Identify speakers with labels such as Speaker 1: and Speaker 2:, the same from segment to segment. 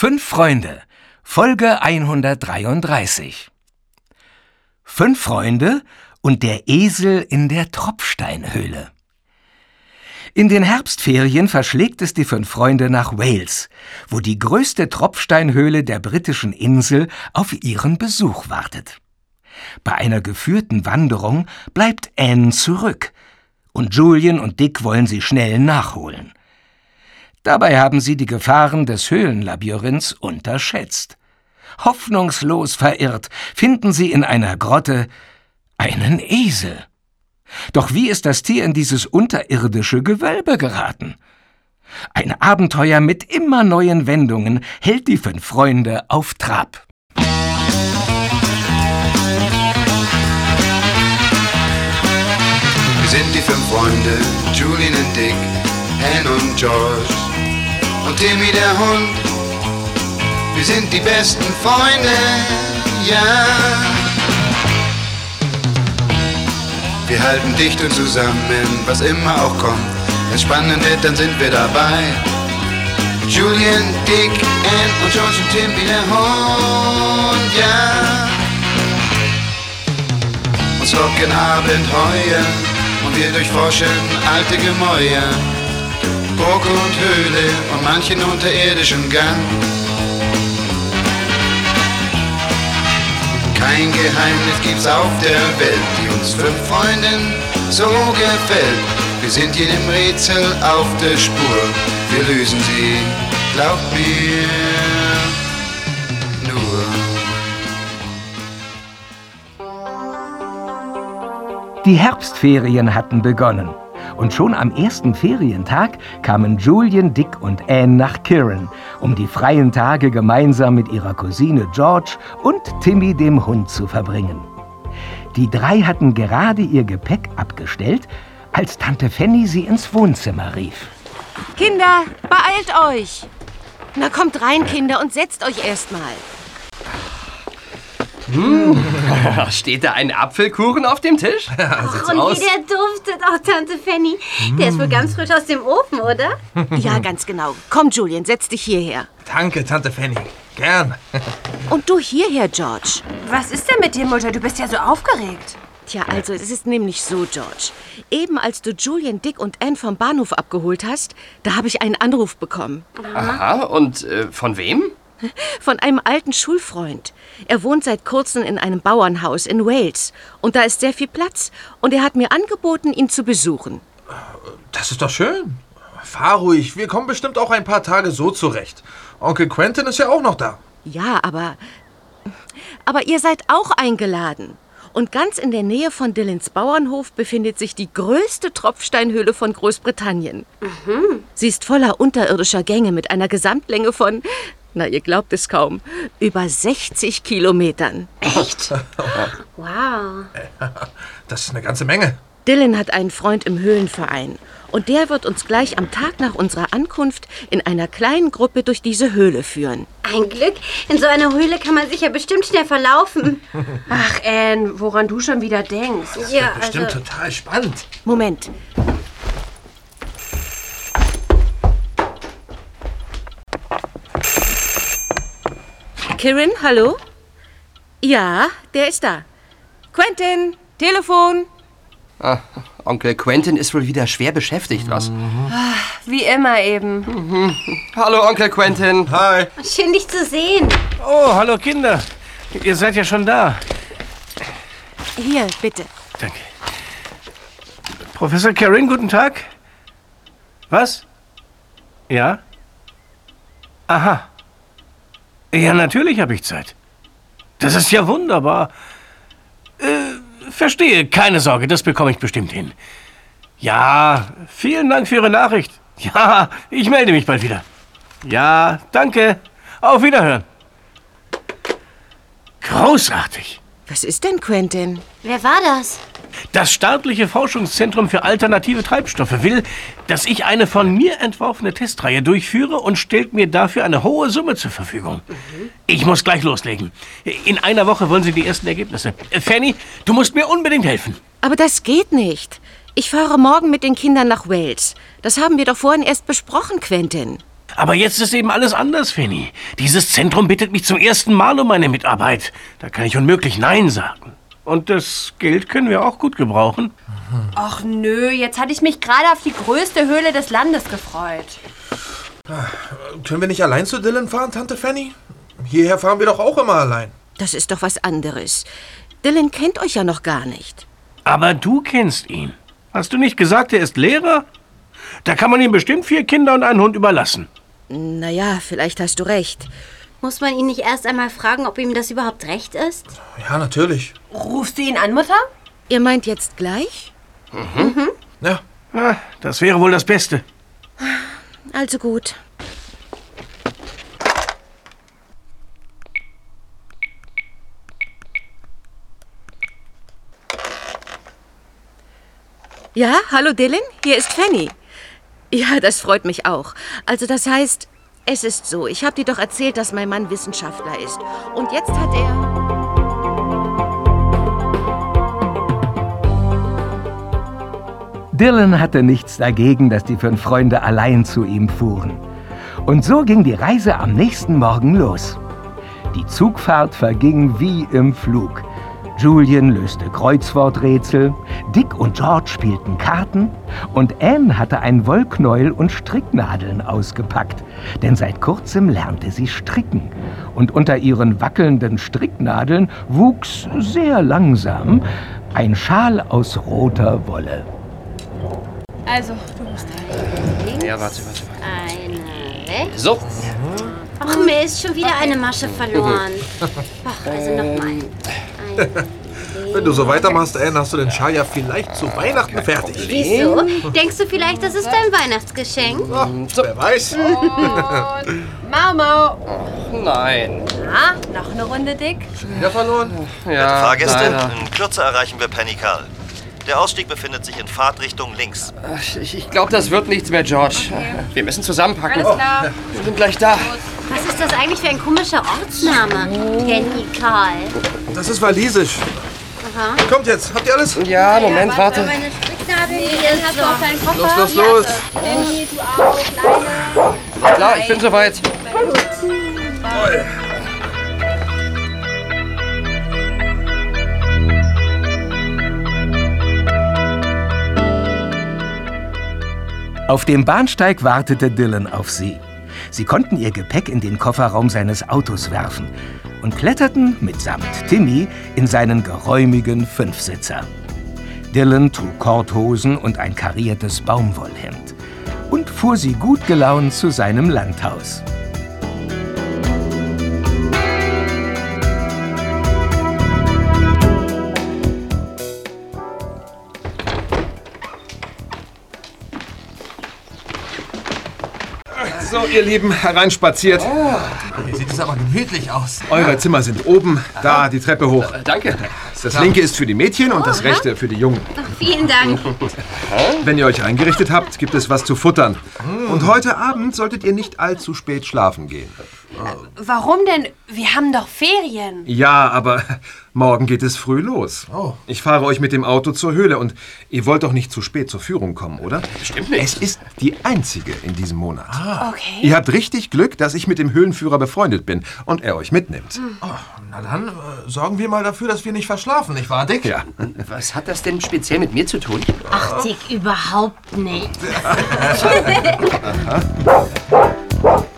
Speaker 1: Fünf Freunde, Folge 133. Fünf Freunde und der Esel in der Tropfsteinhöhle. In den Herbstferien verschlägt es die fünf Freunde nach Wales, wo die größte Tropfsteinhöhle der britischen Insel auf ihren Besuch wartet. Bei einer geführten Wanderung bleibt Anne zurück, und Julian und Dick wollen sie schnell nachholen. Dabei haben sie die Gefahren des Höhlenlabyrinths unterschätzt. Hoffnungslos verirrt finden sie in einer Grotte einen Esel. Doch wie ist das Tier in dieses unterirdische Gewölbe geraten? Ein Abenteuer mit immer neuen Wendungen hält die fünf Freunde auf Trab.
Speaker 2: Wir sind die fünf Freunde, Julian und Dick, Anne und George und Timmy der Hund. Wir sind die besten Freunde, ja. Wir halten dicht und zusammen, was immer auch kommt. Wenn spannend wird, dann sind wir dabei. Julian, Dick, Anne und George und Timmy der Hund, ja. Uns locken Abenteuer und wir durchforschen alte Gemäuer, Burg und Höhle und manchen unterirdischen Gang. Kein Geheimnis gibt's auf der Welt, die uns fünf Freunden so gefällt. Wir sind jedem Rätsel auf der Spur, wir lösen sie, glaubt mir, nur.
Speaker 1: Die Herbstferien hatten begonnen. Und schon am ersten Ferientag kamen Julian, Dick und Anne nach Kirin, um die freien Tage gemeinsam mit ihrer Cousine George und Timmy dem Hund zu verbringen. Die drei hatten gerade ihr Gepäck abgestellt, als Tante Fanny sie ins Wohnzimmer rief.
Speaker 3: Kinder, beeilt euch! Na kommt rein, Kinder, und setzt euch erstmal.
Speaker 4: Steht da ein Apfelkuchen auf dem Tisch?
Speaker 5: Und wie der duftet, auch Tante Fanny. Der ist wohl ganz frisch aus dem Ofen, oder?
Speaker 3: Ja, ganz genau. Komm, Julian, setz dich hierher.
Speaker 6: Danke, Tante Fanny. Gern.
Speaker 3: Und du hierher, George.
Speaker 5: Was ist denn mit dir, Mutter? Du bist ja so aufgeregt.
Speaker 3: Tja, also es ist nämlich so, George. Eben als du Julian, Dick und Anne vom Bahnhof abgeholt hast, da habe ich einen Anruf bekommen.
Speaker 4: Aha, und äh, von wem?
Speaker 3: Von einem alten Schulfreund. Er wohnt seit kurzem in einem Bauernhaus in Wales. Und da ist sehr viel Platz. Und er hat mir angeboten, ihn zu besuchen.
Speaker 6: Das ist doch schön. Fahr ruhig. Wir kommen bestimmt auch ein paar Tage so zurecht. Onkel Quentin ist ja auch noch da.
Speaker 3: Ja, aber. Aber ihr seid auch eingeladen. Und ganz in der Nähe von Dillons Bauernhof befindet sich die größte Tropfsteinhöhle von Großbritannien. Sie ist voller unterirdischer Gänge mit einer Gesamtlänge von, na, ihr glaubt es kaum, über 60 Kilometern.
Speaker 5: Echt? wow.
Speaker 6: Das ist eine ganze Menge.
Speaker 3: Dylan hat einen Freund im Höhlenverein. Und der wird uns gleich am Tag nach unserer Ankunft in einer kleinen Gruppe durch diese Höhle führen.
Speaker 5: Ein Glück. In so einer Höhle kann man sich ja bestimmt schnell verlaufen.
Speaker 7: Ach, Anne, woran du schon wieder denkst.
Speaker 5: Ja,
Speaker 6: Bestimmt
Speaker 5: also,
Speaker 6: total spannend.
Speaker 3: Moment. Kirin, hallo? Ja, der ist da. Quentin, Telefon.
Speaker 4: Ah, Onkel Quentin ist wohl wieder schwer beschäftigt, was?
Speaker 7: Wie immer eben.
Speaker 4: Hallo, Onkel Quentin.
Speaker 6: Hi.
Speaker 5: schön dich zu sehen.
Speaker 8: Oh, hallo Kinder. Ihr seid ja schon da.
Speaker 3: Hier, bitte.
Speaker 8: Danke. Professor Karin, guten Tag. Was? Ja? Aha. Ja, natürlich habe ich Zeit. Das ist ja wunderbar. Äh, verstehe, keine Sorge, das bekomme ich bestimmt hin. Ja, vielen Dank für Ihre Nachricht. Ja, ich melde mich bald wieder. Ja, danke. Auf Wiederhören. Großartig.
Speaker 3: Was ist denn Quentin?
Speaker 5: Wer war das?
Speaker 8: Das staatliche Forschungszentrum für alternative Treibstoffe will, dass ich eine von mir entworfene Testreihe durchführe und stellt mir dafür eine hohe Summe zur Verfügung. Ich muss gleich loslegen. In einer Woche wollen Sie die ersten Ergebnisse. Äh, Fanny, du musst mir unbedingt helfen.
Speaker 3: Aber das geht nicht. Ich fahre morgen mit den Kindern nach Wales. Das haben wir doch vorhin erst besprochen, Quentin.
Speaker 8: Aber jetzt ist eben alles anders, Fanny. Dieses Zentrum bittet mich zum ersten Mal um meine Mitarbeit. Da kann ich unmöglich Nein sagen. Und das Geld können wir auch gut gebrauchen.
Speaker 7: Ach nö, jetzt hatte ich mich gerade auf die größte Höhle des Landes gefreut.
Speaker 6: Können wir nicht allein zu Dylan fahren, Tante Fanny? Hierher fahren wir doch auch immer allein.
Speaker 3: Das ist doch was anderes. Dylan kennt euch ja noch gar nicht.
Speaker 8: Aber du kennst ihn. Hast du nicht gesagt, er ist Lehrer? Da kann man ihm bestimmt vier Kinder und einen Hund überlassen.
Speaker 3: Naja, vielleicht hast du recht.
Speaker 5: Muss man ihn nicht erst einmal fragen, ob ihm das überhaupt recht ist?
Speaker 6: Ja, natürlich.
Speaker 7: Rufst du ihn an, Mutter?
Speaker 3: Ihr meint jetzt gleich?
Speaker 6: Ja.
Speaker 8: Ah, Das wäre wohl das Beste.
Speaker 3: Also gut. Ja, hallo Dylan, hier ist Fanny. Ja, das freut mich auch. Also das heißt, es ist so, ich habe dir doch erzählt, dass mein Mann Wissenschaftler ist. Und jetzt hat er...
Speaker 1: Dylan hatte nichts dagegen, dass die fünf Freunde allein zu ihm fuhren. Und so ging die Reise am nächsten Morgen los. Die Zugfahrt verging wie im Flug. Julian löste Kreuzworträtsel, Dick und George spielten Karten und Anne hatte ein Wollknäuel und Stricknadeln ausgepackt, denn seit kurzem lernte sie stricken und unter ihren wackelnden Stricknadeln wuchs sehr langsam ein Schal aus roter Wolle.
Speaker 7: Also, du musst rein.
Speaker 4: Ja, warte, warte, warte.
Speaker 5: Eine weg.
Speaker 4: So.
Speaker 5: Ach, mir ist schon wieder eine Masche verloren. Ach, also nochmal.
Speaker 6: Wenn du so weitermachst, Anne, hast du den Schal ja vielleicht zu Weihnachten fertig.
Speaker 5: Wieso? Denkst du vielleicht, das ist dein Weihnachtsgeschenk?
Speaker 6: Ah, wer weiß.
Speaker 7: Mau, mau.
Speaker 4: Nein.
Speaker 7: Ah, noch eine Runde, Dick?
Speaker 6: Wieder verloren?
Speaker 4: Ja,
Speaker 9: Fahrgäste,
Speaker 4: leider.
Speaker 9: in Kürze erreichen wir Pennycal. Der Ausstieg befindet sich in Fahrtrichtung links.
Speaker 4: Ich, ich glaube, das wird nichts mehr, George. Wir müssen zusammenpacken.
Speaker 7: Alles klar.
Speaker 4: Wir sind gleich da.
Speaker 5: Was ist das eigentlich für ein komischer Ortsname? Penny Karl.
Speaker 6: Das ist walisisch. Kommt jetzt, habt ihr alles?
Speaker 4: Ja, Moment, warte.
Speaker 5: Meine Stricknadel hast du auf deinen Koffer.
Speaker 6: Los, los, los.
Speaker 5: Penny, du auch, Kleine.
Speaker 4: Klar, ich bin soweit.
Speaker 1: Auf dem Bahnsteig wartete Dylan auf sie. Sie konnten ihr Gepäck in den Kofferraum seines Autos werfen und kletterten mitsamt Timmy in seinen geräumigen Fünfsitzer. Dylan trug Korthosen und ein kariertes Baumwollhemd und fuhr sie gut gelaunt zu seinem Landhaus.
Speaker 10: So, ihr Lieben, hereinspaziert.
Speaker 6: Hier sieht es aber gemütlich aus.
Speaker 10: Eure Zimmer sind oben, da die Treppe hoch.
Speaker 4: Danke.
Speaker 10: Das linke ist für die Mädchen und das rechte für die Jungen.
Speaker 5: Vielen Dank.
Speaker 10: Wenn ihr euch eingerichtet habt, gibt es was zu futtern. Und heute Abend solltet ihr nicht allzu spät schlafen gehen.
Speaker 7: Warum denn? Wir haben doch Ferien.
Speaker 10: Ja, aber morgen geht es früh los.
Speaker 6: Oh.
Speaker 10: Ich fahre euch mit dem Auto zur Höhle und ihr wollt doch nicht zu spät zur Führung kommen, oder?
Speaker 4: Stimmt nicht.
Speaker 10: Es ist die einzige in diesem Monat.
Speaker 7: Okay.
Speaker 10: Ihr habt richtig Glück, dass ich mit dem Höhlenführer befreundet bin und er euch mitnimmt.
Speaker 6: Na dann, äh, sorgen wir mal dafür, dass wir nicht verschlafen, nicht wahr, Dick?
Speaker 10: Ja.
Speaker 4: Was hat das denn speziell mit mir zu tun?
Speaker 5: Ach, Dick, überhaupt nicht.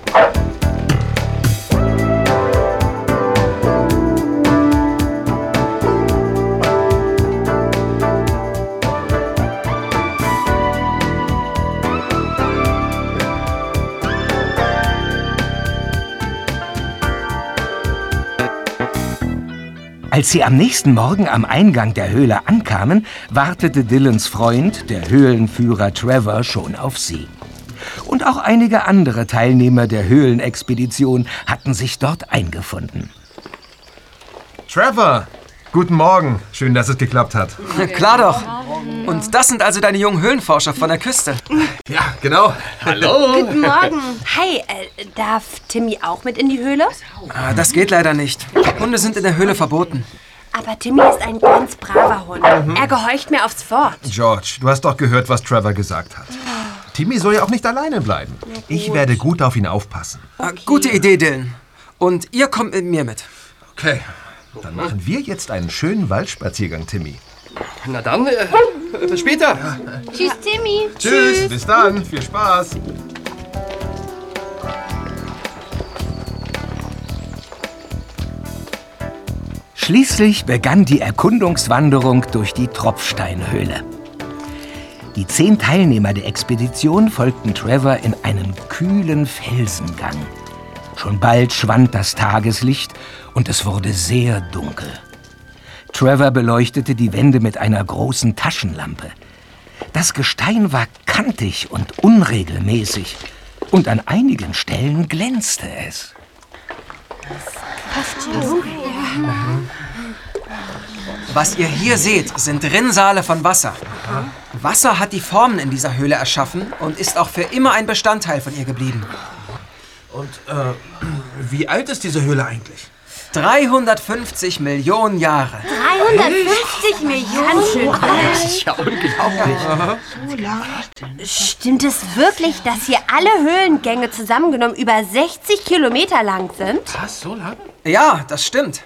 Speaker 1: Als sie am nächsten Morgen am Eingang der Höhle ankamen, wartete Dylans Freund, der Höhlenführer Trevor, schon auf sie. Und auch einige andere Teilnehmer der Höhlenexpedition hatten sich dort eingefunden.
Speaker 10: Trevor, guten Morgen. Schön, dass es geklappt hat.
Speaker 11: Klar doch. Und das sind also deine jungen Höhlenforscher von der Küste.
Speaker 6: Ja, genau.
Speaker 5: Guten Morgen.
Speaker 7: Hi, äh, darf Timmy auch mit in die Höhle?
Speaker 11: Ah, Das geht leider nicht. Hunde sind in der Höhle verboten.
Speaker 7: Aber Timmy ist ein ganz braver Hund. Er gehorcht mir aufs Wort.
Speaker 10: George, du hast doch gehört, was Trevor gesagt hat. Timmy soll ja auch nicht alleine bleiben. Ich werde gut auf ihn aufpassen.
Speaker 11: Ah, Gute Idee, Dylan. Und ihr kommt mit mir mit.
Speaker 10: Okay. Dann machen wir jetzt einen schönen Waldspaziergang, Timmy.
Speaker 4: Na dann, äh, bis später.
Speaker 5: Tschüss, Timmy.
Speaker 10: Tschüss, bis dann. Viel Spaß.
Speaker 1: Schließlich begann die Erkundungswanderung durch die Tropfsteinhöhle. Die zehn Teilnehmer der Expedition folgten Trevor in einen kühlen Felsengang. Schon bald schwand das Tageslicht und es wurde sehr dunkel. Trevor beleuchtete die Wände mit einer großen Taschenlampe. Das Gestein war kantig und unregelmäßig und an einigen Stellen glänzte es.
Speaker 11: Was ihr hier seht, sind Rinnsale von Wasser. Wasser hat die Formen in dieser Höhle erschaffen und ist auch für immer ein Bestandteil von ihr geblieben.
Speaker 6: Und äh, wie alt ist diese Höhle eigentlich?
Speaker 11: 350 Millionen Jahre.
Speaker 5: 350 Millionen.
Speaker 4: Das ist ja unglaublich.
Speaker 7: Stimmt es wirklich, dass hier alle Höhlengänge zusammengenommen über 60 Kilometer lang sind?
Speaker 6: Was, so lang?
Speaker 11: Ja, das stimmt.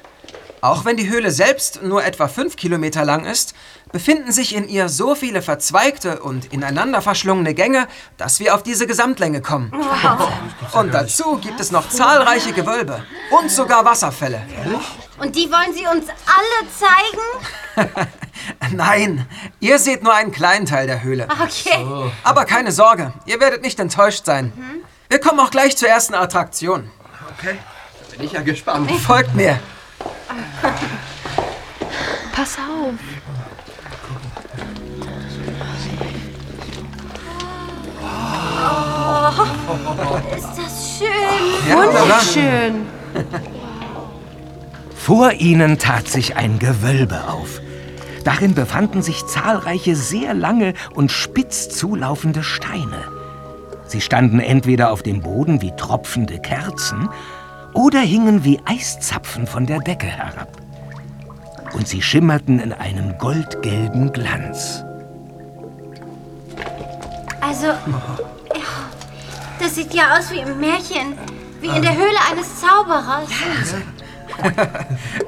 Speaker 11: Auch wenn die Höhle selbst nur etwa 5 Kilometer lang ist, befinden sich in ihr so viele verzweigte und ineinander verschlungene Gänge, dass wir auf diese Gesamtlänge kommen. Und dazu gibt es noch zahlreiche Gewölbe und sogar Wasserfälle.
Speaker 5: Und die wollen Sie uns alle zeigen?
Speaker 11: Nein, ihr seht nur einen kleinen Teil der Höhle.
Speaker 5: Okay.
Speaker 11: Aber keine Sorge, ihr werdet nicht enttäuscht sein. Wir kommen auch gleich zur ersten Attraktion.
Speaker 6: Okay.
Speaker 4: Bin ich ja gespannt.
Speaker 11: Folgt mir.
Speaker 3: Pass auf.
Speaker 5: Ist das schön.
Speaker 11: Ja, oder?
Speaker 7: Schön.
Speaker 1: Vor ihnen tat sich ein Gewölbe auf. Darin befanden sich zahlreiche sehr lange und spitz zulaufende Steine. Sie standen entweder auf dem Boden wie tropfende Kerzen oder hingen wie Eiszapfen von der Decke herab. Und sie schimmerten in einem goldgelben Glanz.
Speaker 5: Also, das sieht ja aus wie im Märchen. Wie in der Höhle eines Zauberers.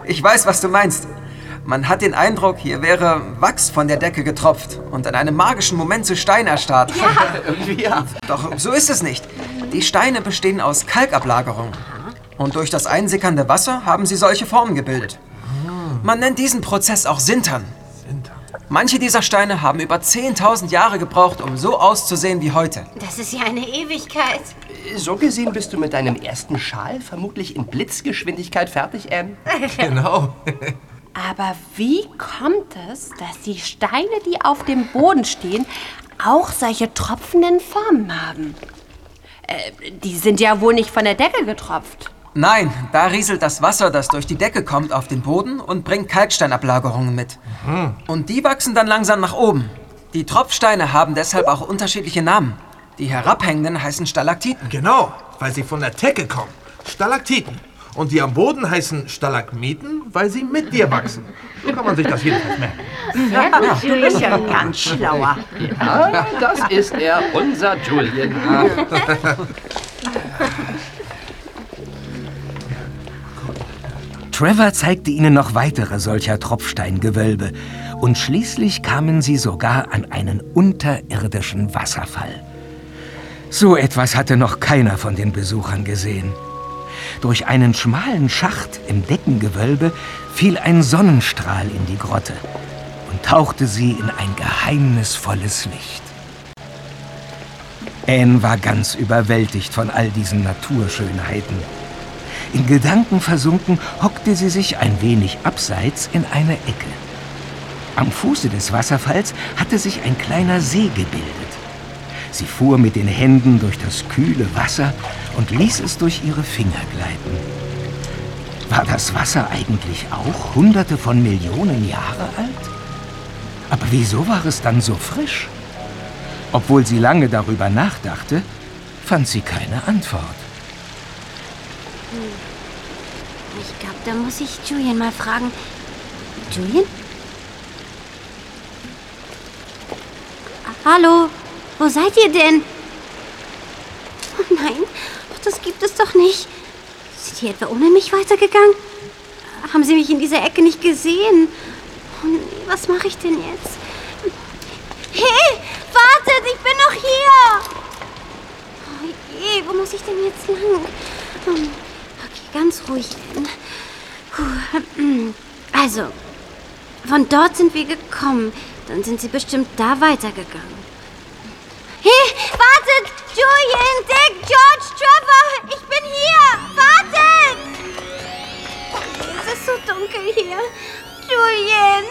Speaker 11: Ich weiß, was du meinst. Man hat den Eindruck, hier wäre Wachs von der Decke getropft und in einem magischen Moment zu Stein erstarrt.
Speaker 4: Irgendwie ja.
Speaker 11: Doch so ist es nicht. Die Steine bestehen aus Kalkablagerung. Und durch das einsickernde Wasser haben sie solche Formen gebildet. Man nennt diesen Prozess auch Sintern. Manche dieser Steine haben über 10.000 Jahre gebraucht, um so auszusehen wie heute.
Speaker 5: Das ist ja eine Ewigkeit.
Speaker 4: So gesehen bist du mit deinem ersten Schal vermutlich in Blitzgeschwindigkeit fertig, Anne.
Speaker 6: Genau.
Speaker 7: Aber wie kommt es, dass die Steine, die auf dem Boden stehen, auch solche tropfenden Formen haben? Äh, die sind ja wohl nicht von der Decke getropft.
Speaker 11: Nein, da rieselt das Wasser, das durch die Decke kommt, auf den Boden und bringt Kalksteinablagerungen mit. Und die wachsen dann langsam nach oben. Die Tropfsteine haben deshalb auch unterschiedliche Namen. Die herabhängenden heißen Stalaktiten.
Speaker 6: Genau, weil sie von der Decke kommen. Stalaktiten. Und die am Boden heißen Stalagmiten, weil sie mit dir wachsen. So kann man sich das jedenfalls merken.
Speaker 12: Du bist ja ein ganz schlauer.
Speaker 4: Ja, das ist er, unser Julian.
Speaker 1: Trevor zeigte ihnen noch weitere solcher Tropfsteingewölbe und schließlich kamen sie sogar an einen unterirdischen Wasserfall. So etwas hatte noch keiner von den Besuchern gesehen. Durch einen schmalen Schacht im Deckengewölbe fiel ein Sonnenstrahl in die Grotte und tauchte sie in ein geheimnisvolles Licht. Anne war ganz überwältigt von all diesen Naturschönheiten. In Gedanken versunken hockte sie sich ein wenig abseits in eine Ecke. Am Fuße des Wasserfalls hatte sich ein kleiner See gebildet. Sie fuhr mit den Händen durch das kühle Wasser und ließ es durch ihre Finger gleiten. War das Wasser eigentlich auch hunderte von Millionen Jahre alt? Aber wieso war es dann so frisch? Obwohl sie lange darüber nachdachte, fand sie keine Antwort.
Speaker 5: Ich glaube, da muss ich Julian mal fragen. Julian? Hallo? Wo seid ihr denn? Oh nein, das gibt es doch nicht. Sind die etwa ohne mich weitergegangen? Haben sie mich in dieser Ecke nicht gesehen? Oh nee, was mache ich denn jetzt? Hey, wartet, ich bin noch hier! Oh je, wo muss ich denn jetzt lang? Ganz ruhig. Ann. Puh, Also, von dort sind wir gekommen. Dann sind sie bestimmt da weitergegangen. Hey, wartet! Julian, Dick, George, Trevor! Ich bin hier! Wartet! Es ist so dunkel hier. Julian!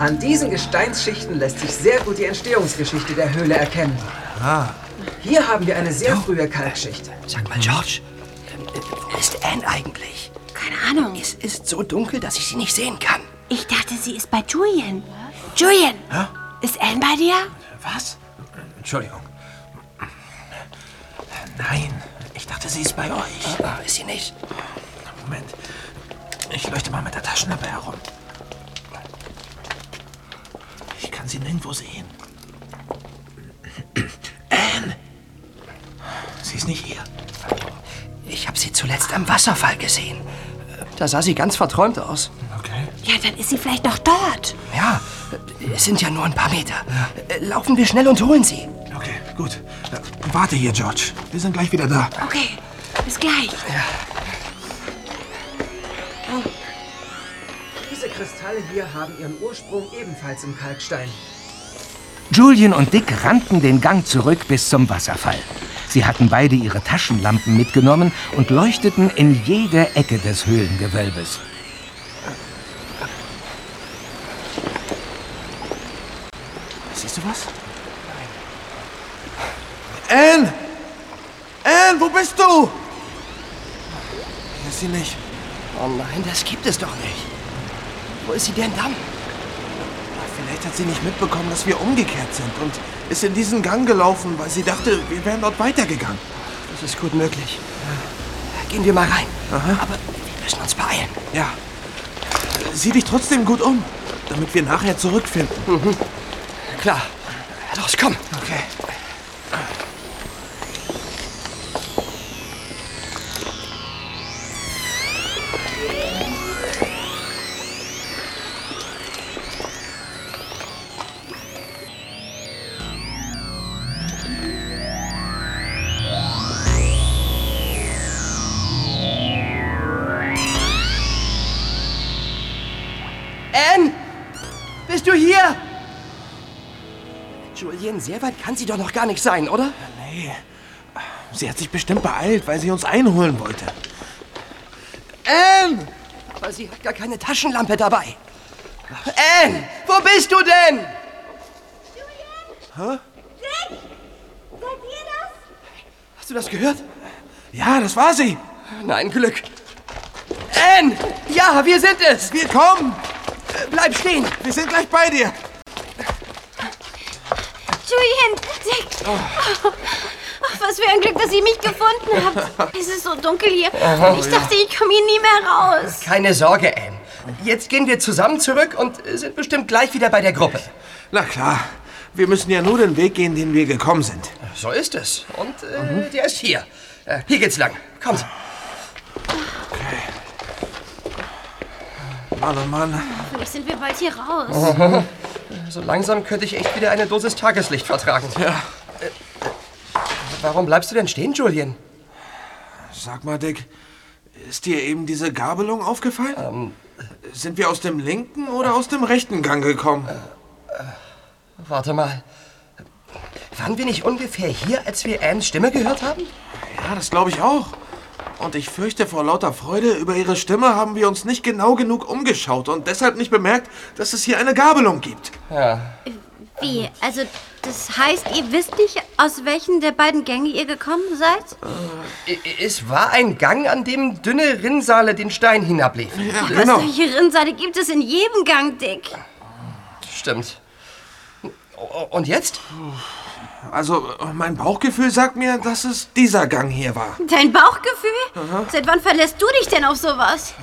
Speaker 11: An diesen Gesteinsschichten lässt sich sehr gut die Entstehungsgeschichte der Höhle erkennen.
Speaker 6: Ah.
Speaker 11: Hier haben wir eine sehr frühe Kalkschicht.
Speaker 4: Sag mal, George, wo ist Anne eigentlich?
Speaker 7: Keine Ahnung.
Speaker 4: Es ist so dunkel, dass ich sie nicht sehen kann.
Speaker 7: Ich dachte, sie ist bei Julian. Julian, ist Anne bei dir?
Speaker 6: Was? Entschuldigung. Nein, ich dachte, sie ist bei euch.
Speaker 4: Ah, ist sie nicht?
Speaker 6: Moment. Ich leuchte mal mit der Taschenlampe herum. Ich kann sie nirgendwo sehen. Anne! Sie ist nicht hier.
Speaker 4: Ich habe sie zuletzt am Wasserfall gesehen. Da sah sie ganz verträumt aus.
Speaker 6: Okay.
Speaker 7: Ja, dann ist sie vielleicht noch dort.
Speaker 4: Ja, es sind ja nur ein paar Meter. Laufen wir schnell und holen sie.
Speaker 6: Okay, gut. Warte hier, George. Wir sind gleich wieder da.
Speaker 7: Okay, bis gleich.
Speaker 11: Diese Kristalle hier haben ihren Ursprung ebenfalls im Kalkstein.
Speaker 1: Julian und Dick rannten den Gang zurück bis zum Wasserfall. Sie hatten beide ihre Taschenlampen mitgenommen und leuchteten in jede Ecke des Höhlengewölbes.
Speaker 6: Siehst du was? Anne! Anne, wo bist du? Hier ist sie nicht.
Speaker 4: Oh nein, das gibt es doch nicht. Wo ist sie denn dann?
Speaker 6: Vielleicht hat sie nicht mitbekommen, dass wir umgekehrt sind und ist in diesen Gang gelaufen, weil sie dachte, wir wären dort weitergegangen.
Speaker 4: Das ist gut möglich. Gehen wir mal rein. Aber wir müssen uns beeilen.
Speaker 6: Ja. Sieh dich trotzdem gut um, damit wir nachher zurückfinden.
Speaker 4: Mhm. Klar. Los, komm.
Speaker 6: Okay.
Speaker 4: Kann sie doch noch gar nicht sein, oder?
Speaker 6: Nee. Sie hat sich bestimmt beeilt, weil sie uns einholen wollte.
Speaker 4: Anne! Aber sie hat gar keine Taschenlampe dabei. Anne, wo bist du denn?
Speaker 6: Hä?
Speaker 5: Dick! Seid ihr das?
Speaker 4: Hast du das gehört?
Speaker 6: Ja, das war sie.
Speaker 4: Nein, Glück. Anne! Ja, wir sind es!
Speaker 6: Wir kommen!
Speaker 4: Bleib stehen!
Speaker 6: Wir sind gleich bei dir!
Speaker 5: Julian, Dick! Oh. was für ein Glück, dass ihr mich gefunden habt. Es ist so dunkel hier. Und ich dachte, ich komme hier nie mehr raus.
Speaker 4: Keine Sorge, Anne. Jetzt gehen wir zusammen zurück und sind bestimmt gleich wieder bei der Gruppe.
Speaker 6: Na klar. Wir müssen ja nur den Weg gehen, den wir gekommen sind.
Speaker 4: So ist es. Und äh, der ist hier. Äh, hier geht's lang. Kommt.
Speaker 6: Mann, oh Mann.
Speaker 5: Hoffentlich sind wir bald hier raus.
Speaker 4: So langsam könnte ich echt wieder eine Dosis Tageslicht vertragen.
Speaker 6: Ja.
Speaker 4: Äh, warum bleibst du denn stehen, Julian?
Speaker 6: Sag mal, Dick, ist dir eben diese Gabelung aufgefallen?
Speaker 4: Ähm,
Speaker 6: Sind wir aus dem linken oder aus dem rechten Gang gekommen?
Speaker 4: Warte mal. Waren wir nicht ungefähr hier, als wir Annes Stimme gehört haben?
Speaker 6: Ja, das glaube ich auch. Und ich fürchte, vor lauter Freude über ihre Stimme haben wir uns nicht genau genug umgeschaut und deshalb nicht bemerkt, dass es hier eine Gabelung gibt.
Speaker 4: Ja.
Speaker 5: Wie? Also, das heißt, ihr wisst nicht, aus welchen der beiden Gänge ihr gekommen seid?
Speaker 4: I- Es war ein Gang, an dem dünne Rinnsale den Stein hinabliefen.
Speaker 6: Ja,
Speaker 5: Aber solche Rinnsale gibt es in jedem Gang, Dick.
Speaker 4: Stimmt. Und jetzt?
Speaker 6: Also, mein Bauchgefühl sagt mir, dass es dieser Gang hier war.
Speaker 7: Dein Bauchgefühl? Seit wann verlässt du dich denn auf sowas?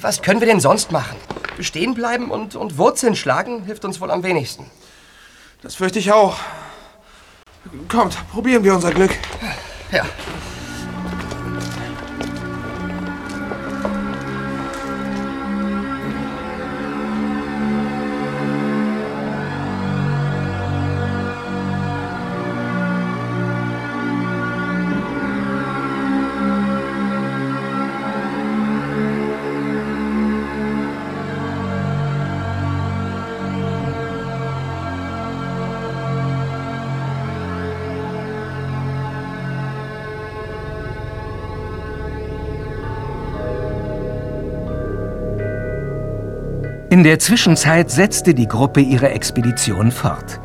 Speaker 4: Was können wir denn sonst machen? Stehen bleiben und, und Wurzeln schlagen hilft uns wohl am wenigsten.
Speaker 6: Das fürchte ich auch. Kommt, probieren wir unser Glück.
Speaker 4: Ja.
Speaker 1: In der Zwischenzeit setzte die Gruppe ihre Expedition fort.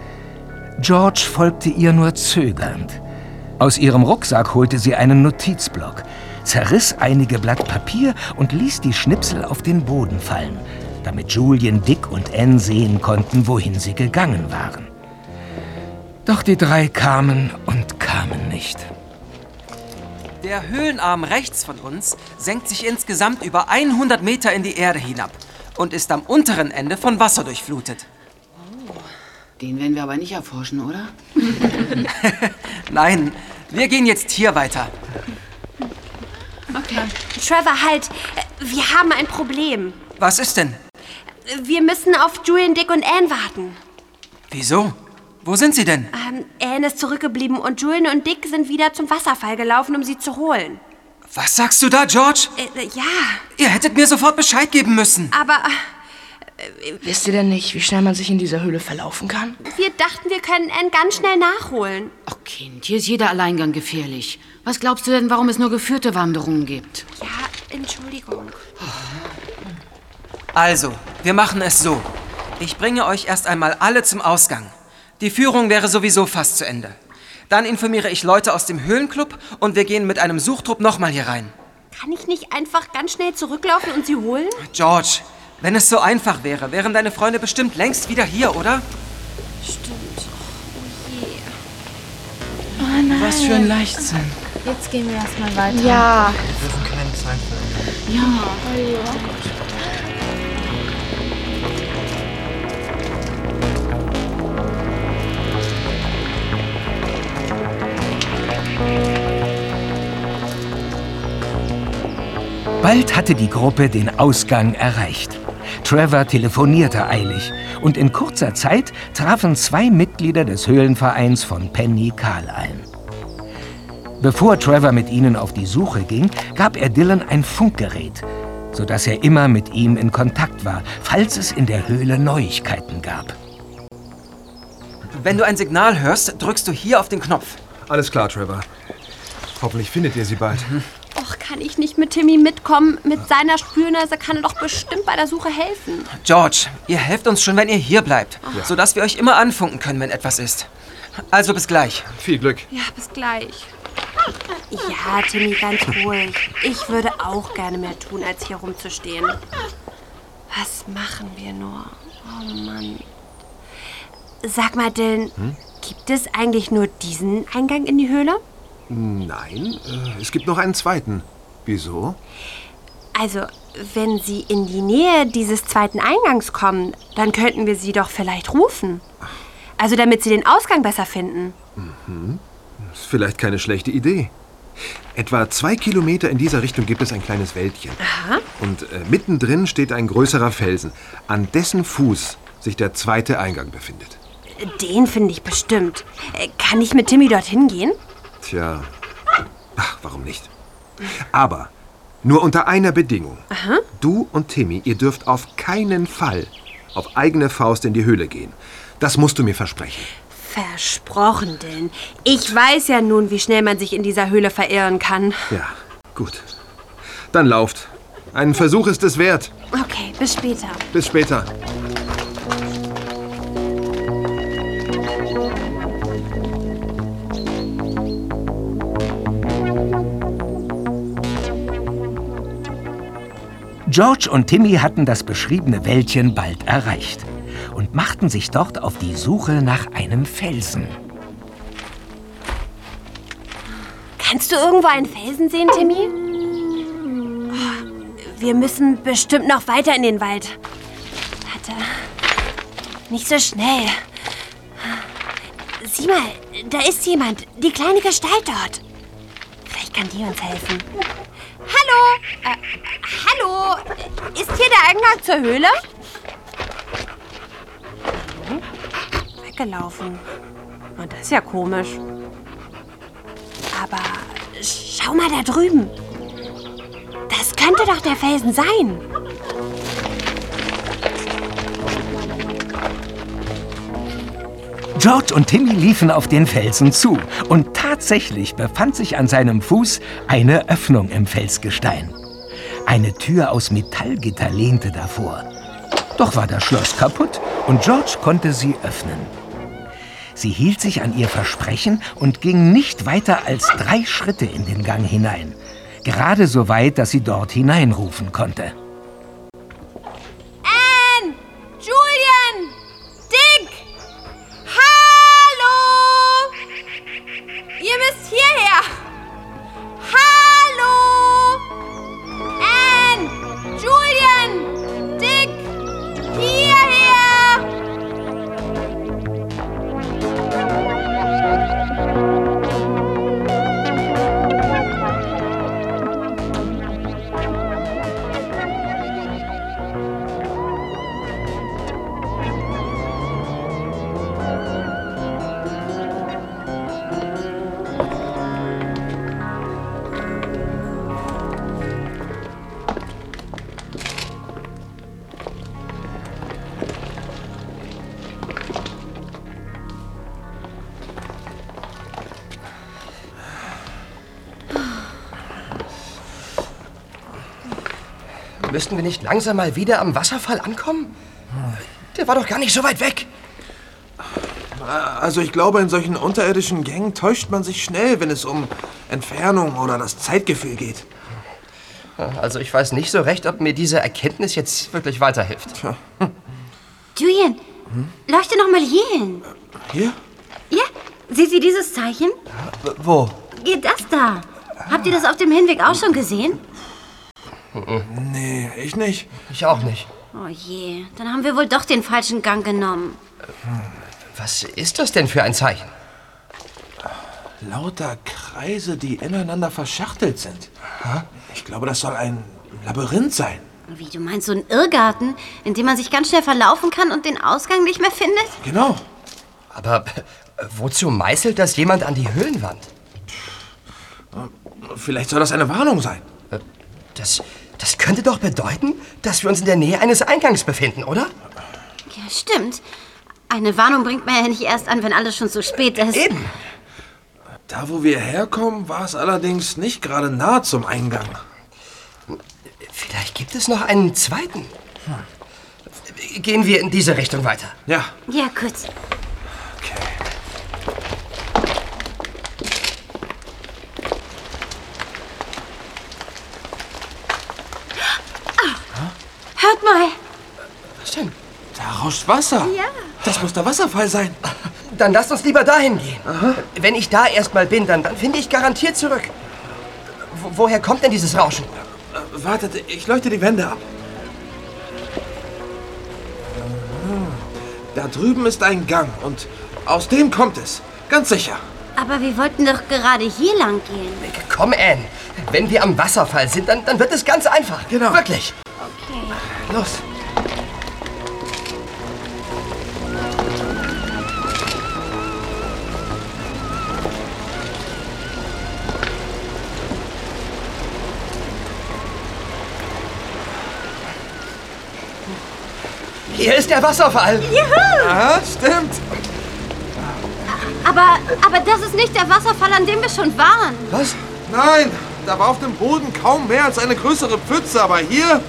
Speaker 1: George folgte ihr nur zögernd. Aus ihrem Rucksack holte sie einen Notizblock, zerriss einige Blatt Papier und ließ die Schnipsel auf den Boden fallen, damit Julian, Dick und Anne sehen konnten, wohin sie gegangen waren. Doch die drei kamen und kamen nicht.
Speaker 11: Der Höhlenarm rechts von uns senkt sich insgesamt über 100 Meter in die Erde hinab und ist am unteren Ende von Wasser durchflutet.
Speaker 13: Den werden wir aber nicht erforschen, oder?
Speaker 11: Nein, wir gehen jetzt hier weiter.
Speaker 7: Okay. Trevor, halt. Wir haben ein Problem.
Speaker 11: Was ist denn?
Speaker 7: Wir müssen auf Julian, Dick und Anne warten.
Speaker 11: Wieso? Wo sind sie denn?
Speaker 7: Ähm, Anne ist zurückgeblieben und Julian und Dick sind wieder zum Wasserfall gelaufen, um sie zu holen.
Speaker 11: Was sagst du da, George?
Speaker 7: Äh, ja,
Speaker 11: Ihr hättet mir sofort Bescheid geben müssen.
Speaker 7: aber
Speaker 14: Wisst ihr denn nicht, wie schnell man sich in dieser Höhle verlaufen kann?
Speaker 7: wir dachten, wir können Anne ganz schnell nachholen.
Speaker 13: Kind, hier ist jeder Alleingang gefährlich. Was glaubst du denn, warum es nur geführte Wanderungen gibt?
Speaker 7: Ja, Entschuldigung.
Speaker 11: Also, wir machen es so. Ich bringe euch erst einmal alle zum Ausgang. Die Führung wäre sowieso fast zu Ende. Dann informiere ich Leute aus dem Höhlenclub und wir gehen mit einem Suchtrupp nochmal hier rein.
Speaker 7: Kann ich nicht einfach ganz schnell zurücklaufen und sie holen?
Speaker 11: George, wenn es so einfach wäre, wären deine Freunde bestimmt längst wieder hier, oder?
Speaker 7: Stimmt. Oh je.
Speaker 14: Oh nein.
Speaker 15: Was für ein Leichtsinn.
Speaker 14: Jetzt gehen wir erstmal weiter.
Speaker 15: Ja.
Speaker 6: Wir dürfen keine Zeit verlieren.
Speaker 14: Ja. Oh ja.
Speaker 1: Bald hatte die Gruppe den Ausgang erreicht. Trevor telefonierte eilig und in kurzer Zeit trafen zwei Mitglieder des Höhlenvereins von Penny Karl ein. Bevor Trevor mit ihnen auf die Suche ging, gab er Dylan ein Funkgerät, sodass er immer mit ihm in Kontakt war, falls es in der Höhle Neuigkeiten gab.
Speaker 11: Wenn du ein Signal hörst, drückst du hier auf den Knopf.
Speaker 10: Alles klar, Trevor. Hoffentlich findet ihr sie bald.
Speaker 7: Och, kann ich nicht mit Timmy mitkommen? Mit seiner Spürnase kann er doch bestimmt bei der Suche helfen.
Speaker 11: George, ihr helft uns schon, wenn ihr hier bleibt, sodass wir euch immer anfunken können, wenn etwas ist. Also bis gleich.
Speaker 10: Viel Glück.
Speaker 7: Ja, bis gleich. Ja, Timmy, ganz ruhig. Ich würde auch gerne mehr tun, als hier rumzustehen. Was machen wir nur? Oh Mann. Sag mal, Dylan, gibt es eigentlich nur diesen Eingang in die Höhle?
Speaker 10: Nein, äh, es gibt noch einen zweiten. Wieso?
Speaker 7: Also, wenn Sie in die Nähe dieses zweiten Eingangs kommen, dann könnten wir Sie doch vielleicht rufen. Also, damit Sie den Ausgang besser finden.
Speaker 10: Mhm. Ist vielleicht keine schlechte Idee. Etwa zwei Kilometer in dieser Richtung gibt es ein kleines Wäldchen.
Speaker 7: Aha.
Speaker 10: Und äh, mittendrin steht ein größerer Felsen, an dessen Fuß sich der zweite Eingang befindet.
Speaker 7: Den finde ich bestimmt. Äh, Kann ich mit Timmy dorthin gehen?
Speaker 10: Tja, ach, warum nicht? Aber nur unter einer Bedingung.
Speaker 7: Aha.
Speaker 10: Du und Timmy, ihr dürft auf keinen Fall auf eigene Faust in die Höhle gehen. Das musst du mir versprechen.
Speaker 7: Versprochen, Dylan. Ich weiß ja nun, wie schnell man sich in dieser Höhle verirren kann.
Speaker 10: Ja, gut. Dann lauft. Ein Versuch ist es wert.
Speaker 7: Okay, bis später.
Speaker 10: Bis später.
Speaker 1: George und Timmy hatten das beschriebene Wäldchen bald erreicht und machten sich dort auf die Suche nach einem Felsen.
Speaker 7: Kannst du irgendwo einen Felsen sehen, Timmy? Oh, wir müssen bestimmt noch weiter in den Wald. Warte. Nicht so schnell. Sieh mal, da ist jemand. Die kleine Gestalt dort. Vielleicht kann die uns helfen. Hallo? Äh, hallo? Ist hier der Eingang zur Höhle? Hm? Weggelaufen. Und das ist ja komisch. Aber schau mal da drüben. Das könnte doch der Felsen sein.
Speaker 1: George und Timmy liefen auf den Felsen zu und tatsächlich befand sich an seinem Fuß eine Öffnung im Felsgestein. Eine Tür aus Metallgitter lehnte davor. Doch war das Schloss kaputt und George konnte sie öffnen. Sie hielt sich an ihr Versprechen und ging nicht weiter als drei Schritte in den Gang hinein. Gerade so weit, dass sie dort hineinrufen konnte.
Speaker 4: Müssten wir nicht langsam mal wieder am Wasserfall ankommen? Der war doch gar nicht so weit weg.
Speaker 6: Also ich glaube, in solchen unterirdischen Gängen täuscht man sich schnell, wenn es um Entfernung oder das Zeitgefühl geht.
Speaker 4: Also ich weiß nicht so recht, ob mir diese Erkenntnis jetzt wirklich weiterhilft.
Speaker 5: Julian, leuchte noch mal hier hin.
Speaker 6: Hier?
Speaker 5: Ja, sieh Sie dieses Zeichen?
Speaker 4: Wo?
Speaker 5: Geht das da. Habt ihr das auf dem Hinweg auch schon gesehen?
Speaker 6: Nee, ich nicht.
Speaker 4: Ich auch nicht.
Speaker 5: Oh je, dann haben wir wohl doch den falschen Gang genommen.
Speaker 4: Was ist das denn für ein Zeichen?
Speaker 6: Lauter Kreise, die ineinander verschachtelt sind. Ich glaube, das soll ein Labyrinth sein.
Speaker 5: Wie, du meinst so ein Irrgarten, in dem man sich ganz schnell verlaufen kann und den Ausgang nicht mehr findet?
Speaker 6: Genau.
Speaker 4: Aber äh, wozu meißelt das jemand an die Höhlenwand?
Speaker 6: Vielleicht soll das eine Warnung sein.
Speaker 4: Das, das könnte doch bedeuten, dass wir uns in der Nähe eines Eingangs befinden, oder?
Speaker 5: Ja, stimmt. Eine Warnung bringt man ja nicht erst an, wenn alles schon zu spät ist.
Speaker 4: Eben.
Speaker 6: Da, wo wir herkommen, war es allerdings nicht gerade nah zum Eingang.
Speaker 4: Vielleicht gibt es noch einen zweiten. Gehen wir in diese Richtung weiter.
Speaker 6: Ja.
Speaker 5: Ja, kurz. Ah, Hört mal.
Speaker 4: Was denn?
Speaker 6: Da rauscht Wasser.
Speaker 5: Ja.
Speaker 6: Das muss der Wasserfall sein.
Speaker 4: Dann lasst uns lieber dahin gehen. Wenn ich da erstmal bin, dann, dann finde ich garantiert zurück. Wo, woher kommt denn dieses Rauschen?
Speaker 6: Äh, wartet, ich leuchte die Wände ab. Da drüben ist ein Gang und aus dem kommt es. Ganz sicher.
Speaker 5: Aber wir wollten doch gerade hier lang gehen.
Speaker 4: Komm, Anne. Wenn wir am Wasserfall sind, dann, dann wird es ganz einfach.
Speaker 6: Genau.
Speaker 4: Wirklich.
Speaker 5: Okay.
Speaker 6: Los.
Speaker 4: Hier ist der Wasserfall.
Speaker 5: Juhu!
Speaker 6: Ah, stimmt.
Speaker 5: Aber, aber das ist nicht der Wasserfall, an dem wir schon waren.
Speaker 4: Was?
Speaker 6: Nein, da war auf dem Boden kaum mehr als eine größere Pfütze, aber hier,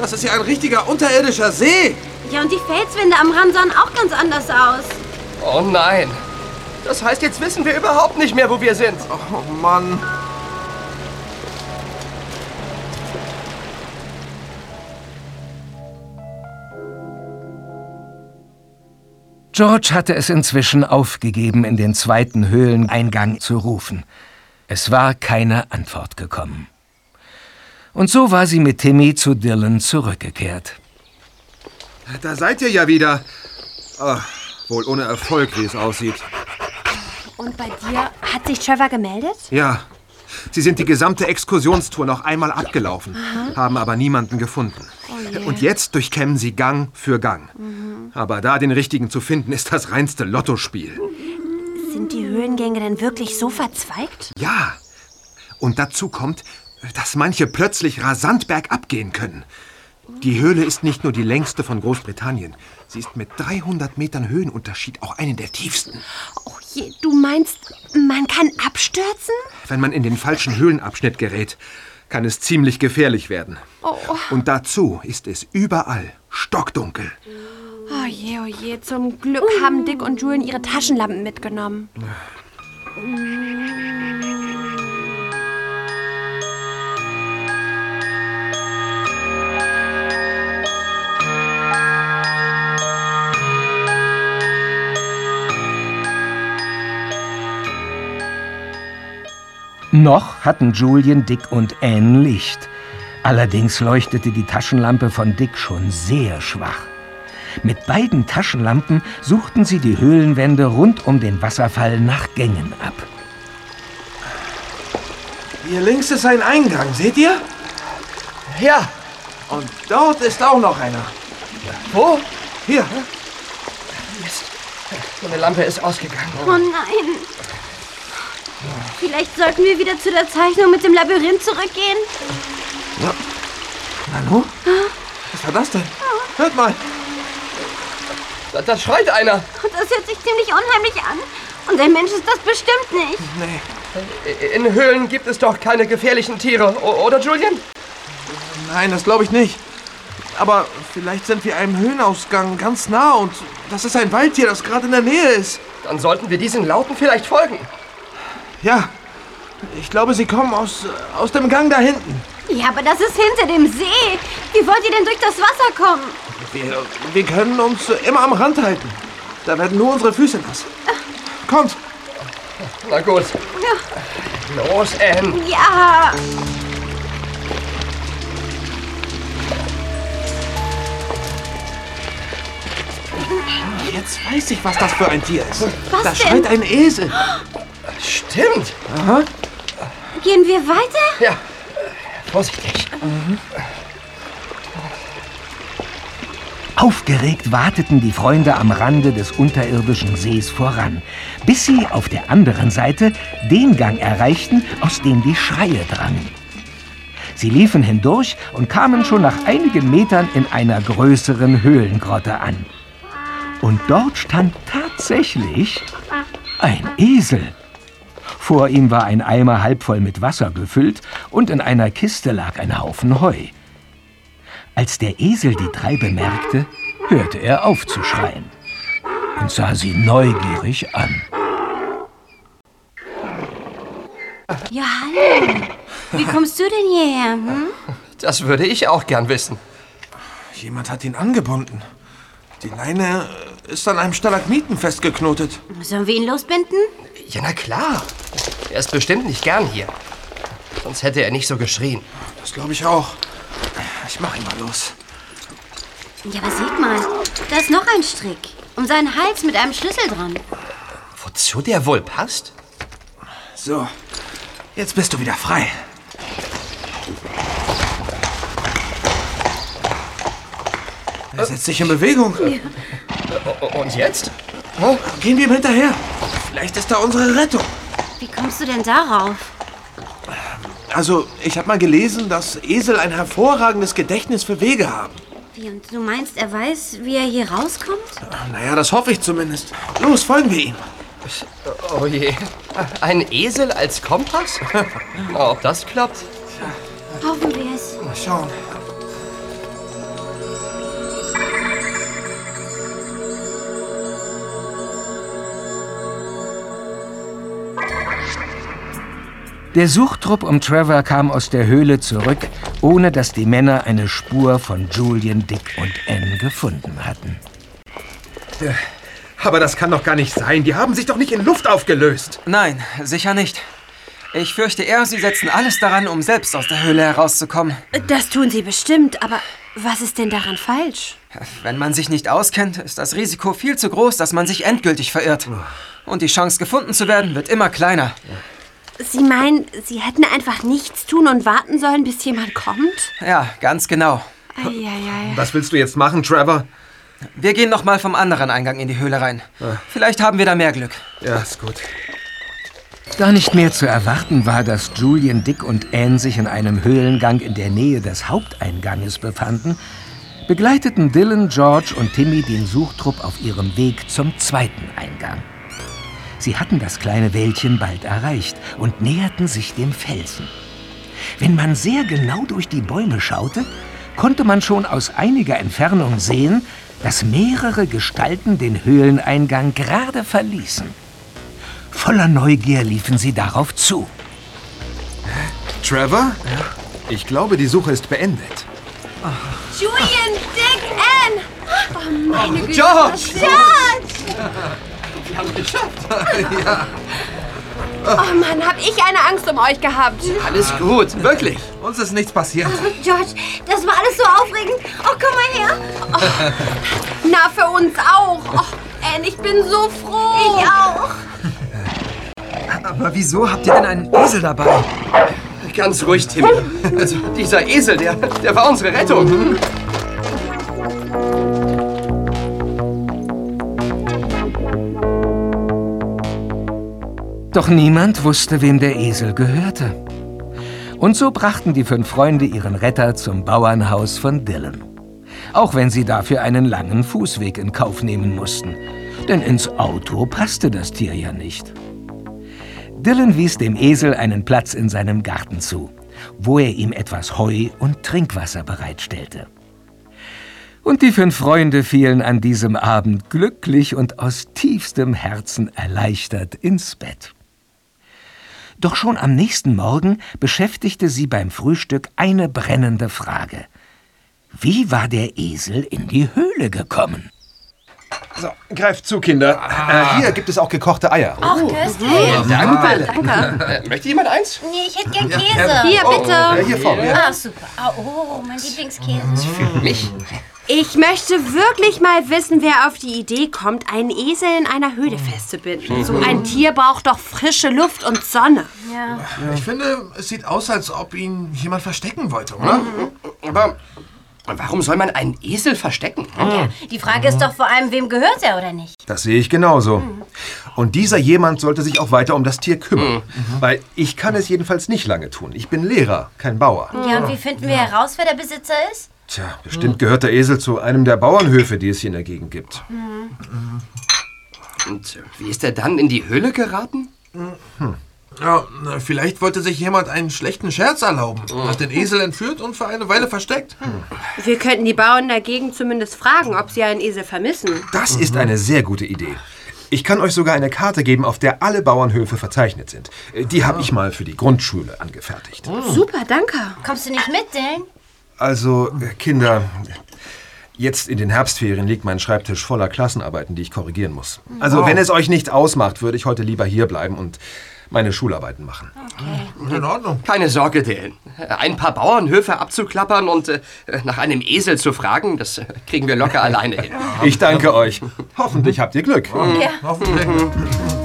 Speaker 6: das ist ja ein richtiger unterirdischer See.
Speaker 5: Ja, und die Felswände am Rand sahen auch ganz anders aus.
Speaker 4: Oh nein. Das heißt, jetzt wissen wir überhaupt nicht mehr, wo wir sind.
Speaker 6: Oh Mann.
Speaker 1: George hatte es inzwischen aufgegeben, in den zweiten Höhleneingang zu rufen. Es war keine Antwort gekommen. Und so war sie mit Timmy zu Dylan zurückgekehrt.
Speaker 10: Da seid ihr ja wieder. Ach, wohl ohne Erfolg, wie es aussieht.
Speaker 7: Und bei dir hat sich Trevor gemeldet?
Speaker 10: Ja, sie sind die gesamte Exkursionstour noch einmal abgelaufen,
Speaker 7: Aha.
Speaker 10: haben aber niemanden gefunden.
Speaker 7: Oh.
Speaker 10: Und jetzt durchkämmen sie Gang für Gang.
Speaker 7: Mhm.
Speaker 10: Aber da den richtigen zu finden, ist das reinste Lottospiel.
Speaker 7: Sind die Höhlengänge denn wirklich so verzweigt?
Speaker 10: Ja. Und dazu kommt, dass manche plötzlich rasant bergab gehen können. Die Höhle ist nicht nur die längste von Großbritannien. Sie ist mit 300 Metern Höhenunterschied auch eine der tiefsten.
Speaker 7: Oh je, du meinst, man kann abstürzen?
Speaker 10: Wenn man in den falschen Höhlenabschnitt gerät, kann es ziemlich gefährlich werden.
Speaker 7: Oh,
Speaker 10: Und dazu ist es überall stockdunkel.
Speaker 7: oh je, oh je. Zum Glück haben Dick und Julian ihre Taschenlampen mitgenommen.
Speaker 1: Noch hatten Julian, Dick und Anne Licht. Allerdings leuchtete die Taschenlampe von Dick schon sehr schwach. Mit beiden Taschenlampen suchten sie die Höhlenwände rund um den Wasserfall nach Gängen ab.
Speaker 6: Hier links ist ein Eingang, seht ihr?
Speaker 4: Ja.
Speaker 6: Und dort ist auch noch einer.
Speaker 4: Wo?
Speaker 6: Hier.
Speaker 4: Mist. Meine Lampe ist ausgegangen.
Speaker 5: Oh nein. Vielleicht sollten wir wieder zu der Zeichnung mit dem Labyrinth zurückgehen.
Speaker 6: Nanu? Was war das denn? Hört mal.
Speaker 4: Da, da schreit einer.
Speaker 5: Das hört sich ziemlich unheimlich an. Und ein Mensch ist das bestimmt nicht.
Speaker 6: Nee.
Speaker 4: In Höhlen gibt es doch keine gefährlichen Tiere, o- oder Julian?
Speaker 6: Nein, das glaube ich nicht. Aber vielleicht sind wir einem Höhenausgang ganz nah und das ist ein Waldtier, das gerade in der Nähe ist.
Speaker 4: Dann sollten wir diesen Lauten vielleicht folgen.
Speaker 6: Ja, ich glaube, sie kommen aus, aus dem Gang da hinten.
Speaker 5: Ja, aber das ist hinter dem See. Wie wollt ihr denn durch das Wasser kommen?
Speaker 6: Wir, wir können uns immer am Rand halten. Da werden nur unsere Füße nass. Kommt.
Speaker 4: Na gut.
Speaker 5: Ja.
Speaker 4: Los, Anne.
Speaker 5: Ja.
Speaker 6: Jetzt weiß ich, was das für ein Tier ist.
Speaker 5: Was
Speaker 6: da
Speaker 5: denn?
Speaker 6: schreit ein Esel.
Speaker 4: Stimmt.
Speaker 6: Aha.
Speaker 5: Gehen wir weiter?
Speaker 4: Ja. Vorsichtig.
Speaker 1: Aufgeregt warteten die Freunde am Rande des unterirdischen Sees voran, bis sie auf der anderen Seite den Gang erreichten, aus dem die Schreie drangen. Sie liefen hindurch und kamen schon nach einigen Metern in einer größeren Höhlengrotte an. Und dort stand tatsächlich ein Esel. Vor ihm war ein Eimer halb voll mit Wasser gefüllt und in einer Kiste lag ein Haufen Heu. Als der Esel die drei bemerkte, hörte er auf zu schreien und sah sie neugierig an.
Speaker 5: Ja, hallo. Wie kommst du denn hierher? Hm?
Speaker 4: Das würde ich auch gern wissen.
Speaker 6: Jemand hat ihn angebunden. Die Leine ist an einem Stalagmiten festgeknotet.
Speaker 5: Sollen wir ihn losbinden?
Speaker 4: Ja, na klar. Er ist bestimmt nicht gern hier. Sonst hätte er nicht so geschrien.
Speaker 6: Das glaube ich auch. Ich mach ihn mal los.
Speaker 5: Ja, aber seht mal, da ist noch ein Strick. Um seinen Hals mit einem Schlüssel dran.
Speaker 4: Wozu der wohl passt?
Speaker 6: So, jetzt bist du wieder frei. Er setzt sich in Bewegung.
Speaker 4: Und jetzt?
Speaker 6: Gehen wir ihm hinterher. Vielleicht ist da unsere Rettung.
Speaker 5: Wie kommst du denn darauf?
Speaker 6: Also, ich habe mal gelesen, dass Esel ein hervorragendes Gedächtnis für Wege haben.
Speaker 5: Wie, und du meinst, er weiß, wie er hier rauskommt?
Speaker 6: Naja, das hoffe ich zumindest. Los, folgen wir ihm.
Speaker 4: Oh je. Ein Esel als Kompass? Ob das klappt?
Speaker 5: Hoffen wir es.
Speaker 6: Mal schauen.
Speaker 1: Der Suchtrupp um Trevor kam aus der Höhle zurück, ohne dass die Männer eine Spur von Julian, Dick und Anne gefunden hatten.
Speaker 10: Aber das kann doch gar nicht sein. Die haben sich doch nicht in Luft aufgelöst.
Speaker 11: Nein, sicher nicht. Ich fürchte eher, sie setzen alles daran, um selbst aus der Höhle herauszukommen.
Speaker 7: Das tun sie bestimmt, aber was ist denn daran falsch?
Speaker 11: Wenn man sich nicht auskennt, ist das Risiko viel zu groß, dass man sich endgültig verirrt. Und die Chance, gefunden zu werden, wird immer kleiner.
Speaker 7: Sie meinen, Sie hätten einfach nichts tun und warten sollen, bis jemand kommt?
Speaker 11: Ja, ganz genau.
Speaker 7: Eieiei.
Speaker 10: Was willst du jetzt machen, Trevor?
Speaker 11: Wir gehen noch mal vom anderen Eingang in die Höhle rein. Vielleicht haben wir da mehr Glück.
Speaker 10: Ja, ist gut.
Speaker 1: Da nicht mehr zu erwarten war, dass Julian, Dick und Anne sich in einem Höhlengang in der Nähe des Haupteinganges befanden, begleiteten Dylan, George und Timmy den Suchtrupp auf ihrem Weg zum zweiten Eingang. Sie hatten das kleine Wäldchen bald erreicht und näherten sich dem Felsen. Wenn man sehr genau durch die Bäume schaute, konnte man schon aus einiger Entfernung sehen, dass mehrere Gestalten den Höhleneingang gerade verließen. Voller Neugier liefen sie darauf zu.
Speaker 10: Trevor? Ich glaube, die Suche ist beendet.
Speaker 7: Julian, Dick, Anne! Oh, meine Güte.
Speaker 10: George!
Speaker 7: George!
Speaker 10: Wir haben es geschafft. ja.
Speaker 7: Oh Mann, hab ich eine Angst um euch gehabt.
Speaker 10: Alles gut, wirklich. Uns ist nichts passiert.
Speaker 5: George, das war alles so aufregend. Oh, komm mal her.
Speaker 7: Na, für uns auch. Oh, Anne, ich bin so froh.
Speaker 5: Ich auch.
Speaker 11: Aber wieso habt ihr denn einen Esel dabei?
Speaker 4: Ganz ruhig, Timmy. Also, dieser Esel, der, der war unsere Rettung.
Speaker 1: Doch niemand wusste, wem der Esel gehörte. Und so brachten die fünf Freunde ihren Retter zum Bauernhaus von Dylan. Auch wenn sie dafür einen langen Fußweg in Kauf nehmen mussten. Denn ins Auto passte das Tier ja nicht. Dylan wies dem Esel einen Platz in seinem Garten zu, wo er ihm etwas Heu und Trinkwasser bereitstellte. Und die fünf Freunde fielen an diesem Abend glücklich und aus tiefstem Herzen erleichtert ins Bett. Doch schon am nächsten Morgen beschäftigte sie beim Frühstück eine brennende Frage. Wie war der Esel in die Höhle gekommen?
Speaker 10: So, greift zu, Kinder. Äh, hier gibt es auch gekochte Eier.
Speaker 5: Ach, köstlich.
Speaker 4: Danke.
Speaker 5: Danke.
Speaker 4: Äh, Möchte jemand eins?
Speaker 5: Nee, ich hätte gern Käse.
Speaker 10: ja.
Speaker 5: Hier,
Speaker 10: Oh,
Speaker 5: bitte.
Speaker 10: ja, hier vorne, ja.
Speaker 5: Ah, super. Ah, Oh, mein Lieblingskäse.
Speaker 4: Für mich?
Speaker 7: Ich möchte wirklich mal wissen, wer auf die Idee kommt, einen Esel in einer Höhle festzubinden. So ein Tier braucht doch frische Luft und Sonne.
Speaker 5: Ja.
Speaker 6: Ich finde, es sieht aus, als ob ihn jemand verstecken wollte, oder?
Speaker 4: Aber warum soll man einen Esel verstecken?
Speaker 5: ja. Die Frage ist doch vor allem, wem gehört er oder nicht?
Speaker 10: Das sehe ich genauso. Und dieser jemand sollte sich auch weiter um das Tier kümmern. Weil ich kann es jedenfalls nicht lange tun. Ich bin Lehrer, kein Bauer.
Speaker 5: Ja, und wie finden wir heraus, wer der Besitzer ist?
Speaker 10: Tja, bestimmt gehört der Esel zu einem der Bauernhöfe, die es hier in der Gegend gibt.
Speaker 4: Und äh, wie ist er dann in die Höhle geraten?
Speaker 6: Ja, na, vielleicht wollte sich jemand einen schlechten Scherz erlauben. Hat den Esel entführt und für eine Weile versteckt.
Speaker 7: Wir könnten die Bauern dagegen zumindest fragen, ob sie einen Esel vermissen.
Speaker 10: Das ist eine sehr gute Idee. Ich kann euch sogar eine Karte geben, auf der alle Bauernhöfe verzeichnet sind. Äh, Die habe ich mal für die Grundschule angefertigt.
Speaker 7: Super, danke.
Speaker 5: Kommst du nicht mit, Dylan?
Speaker 10: Also, äh, Kinder, jetzt in den Herbstferien liegt mein Schreibtisch voller Klassenarbeiten, die ich korrigieren muss. Also,
Speaker 6: Oh.
Speaker 10: wenn es euch nicht ausmacht, würde ich heute lieber hier bleiben und meine Schularbeiten machen.
Speaker 6: In Ordnung.
Speaker 4: Keine Sorge, Dylan. Ein paar Bauernhöfe abzuklappern und äh, nach einem Esel zu fragen, das äh, kriegen wir locker alleine hin.
Speaker 10: Ich danke euch. Hoffentlich habt ihr Glück.
Speaker 5: Ja.
Speaker 6: Hoffentlich.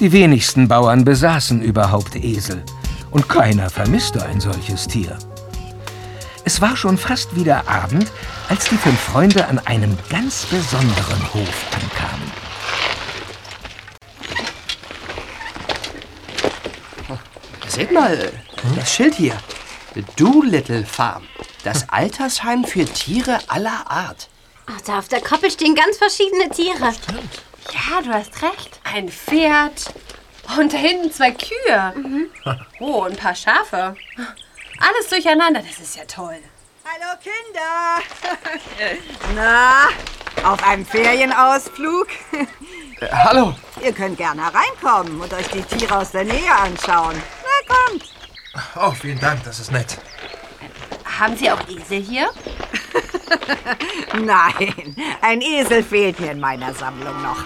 Speaker 1: Die wenigsten Bauern besaßen überhaupt Esel und keiner vermisste ein solches Tier. Es war schon fast wieder Abend, als die fünf Freunde an einem ganz besonderen Hof ankamen.
Speaker 4: Seht mal, das Schild hier. Doolittle Farm. Das Altersheim für Tiere aller Art.
Speaker 5: Ach, da auf der Koppel stehen ganz verschiedene Tiere.
Speaker 7: Ja, du hast recht. Ein Pferd. Und da hinten zwei Kühe. Oh, und ein paar Schafe. Alles durcheinander, das ist ja toll.
Speaker 12: Hallo Kinder! Na, auf einem Ferienausflug?
Speaker 4: Äh, hallo.
Speaker 12: Ihr könnt gern hereinkommen und euch die Tiere aus der Nähe anschauen. Na, kommt!
Speaker 6: Oh, vielen Dank, das ist nett.
Speaker 7: Haben Sie auch Esel hier?
Speaker 12: Nein, ein Esel fehlt mir in meiner Sammlung noch.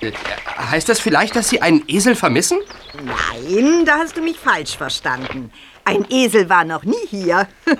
Speaker 4: Äh, heißt das vielleicht, dass Sie einen Esel vermissen?
Speaker 12: Nein, da hast du mich falsch verstanden. Ein Esel war noch nie hier.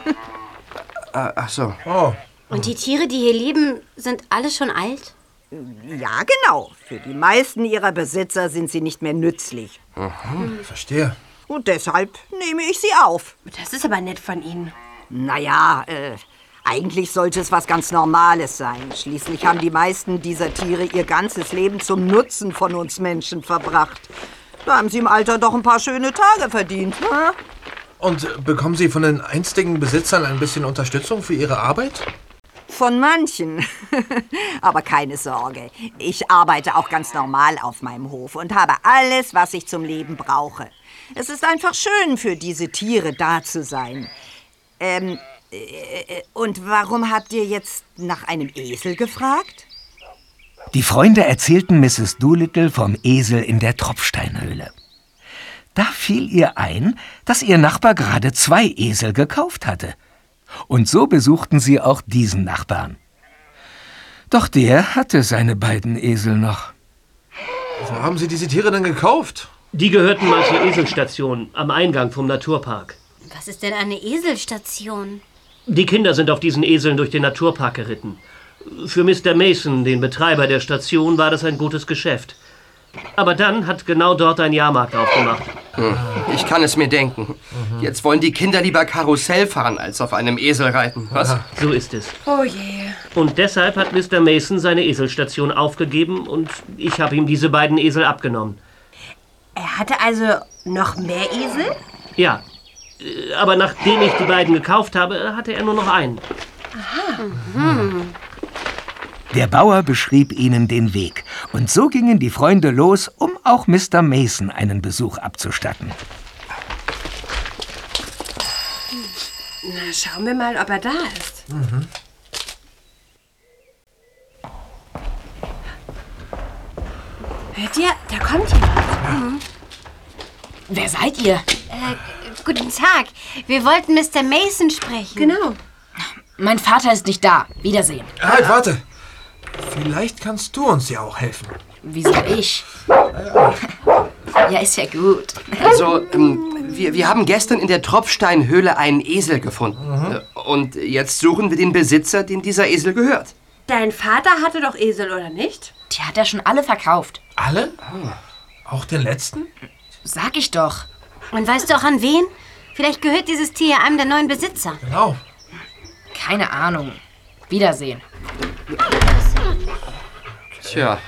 Speaker 4: Äh, ach so.
Speaker 6: Oh.
Speaker 5: Und die Tiere, die hier leben, sind alle schon alt?
Speaker 12: Ja, genau. Für die meisten ihrer Besitzer sind sie nicht mehr nützlich.
Speaker 6: Mhm, verstehe.
Speaker 12: Und deshalb nehme ich sie auf.
Speaker 7: Das ist aber nett von Ihnen.
Speaker 12: Naja, äh, eigentlich sollte es was ganz Normales sein. Schließlich haben die meisten dieser Tiere ihr ganzes Leben zum Nutzen von uns Menschen verbracht. Da haben sie im Alter doch ein paar schöne Tage verdient. Ne?
Speaker 6: Und bekommen Sie von den einstigen Besitzern ein bisschen Unterstützung für Ihre Arbeit?
Speaker 12: Von manchen. Aber keine Sorge. Ich arbeite auch ganz normal auf meinem Hof und habe alles, was ich zum Leben brauche. Es ist einfach schön, für diese Tiere da zu sein. Ähm, äh, und warum habt ihr jetzt nach einem Esel gefragt?
Speaker 1: Die Freunde erzählten Mrs. Doolittle vom Esel in der Tropfsteinhöhle. Da fiel ihr ein, dass ihr Nachbar gerade zwei Esel gekauft hatte. Und so besuchten sie auch diesen Nachbarn. Doch der hatte seine beiden Esel noch.
Speaker 6: Wo haben Sie diese Tiere denn gekauft?
Speaker 16: Die gehörten mal zur Eselstation am Eingang vom Naturpark.
Speaker 5: Was ist denn eine Eselstation?
Speaker 16: Die Kinder sind auf diesen Eseln durch den Naturpark geritten. Für Mr. Mason, den Betreiber der Station, war das ein gutes Geschäft. Aber dann hat genau dort ein Jahrmarkt aufgemacht.
Speaker 4: Hm, Ich kann es mir denken. Jetzt wollen die Kinder lieber Karussell fahren, als auf einem Esel reiten. Was?
Speaker 16: So ist es.
Speaker 7: Oh je.
Speaker 16: Und deshalb hat Mr. Mason seine Eselstation aufgegeben und ich habe ihm diese beiden Esel abgenommen.
Speaker 7: Er hatte also noch mehr Esel?
Speaker 16: Ja. Aber nachdem ich die beiden gekauft habe, hatte er nur noch einen.
Speaker 7: Aha.
Speaker 5: Mhm.
Speaker 1: Der Bauer beschrieb ihnen den Weg, und so gingen die Freunde los, um auch Mr. Mason einen Besuch abzustatten.
Speaker 7: Na, schauen wir mal, ob er da ist. Hört ihr? Da kommt jemand.
Speaker 13: Wer seid ihr?
Speaker 5: Äh, guten Tag. Wir wollten Mr. Mason sprechen.
Speaker 7: Genau.
Speaker 13: Mein Vater ist nicht da. Wiedersehen.
Speaker 6: Halt, warte. Vielleicht kannst du uns ja auch helfen.
Speaker 13: Wieso ich? Ja, ist ja gut.
Speaker 4: Also, ähm, wir, wir haben gestern in der Tropfsteinhöhle einen Esel gefunden. Äh, Und jetzt suchen wir den Besitzer, dem dieser Esel gehört.
Speaker 7: Dein Vater hatte doch Esel, oder nicht?
Speaker 13: Die hat er schon alle verkauft.
Speaker 6: Alle? Auch den letzten?
Speaker 13: Sag ich doch.
Speaker 5: Und weißt du auch an wen? Vielleicht gehört dieses Tier einem der neuen Besitzer.
Speaker 6: Genau.
Speaker 13: Keine Ahnung. Wiedersehen.
Speaker 4: Tja,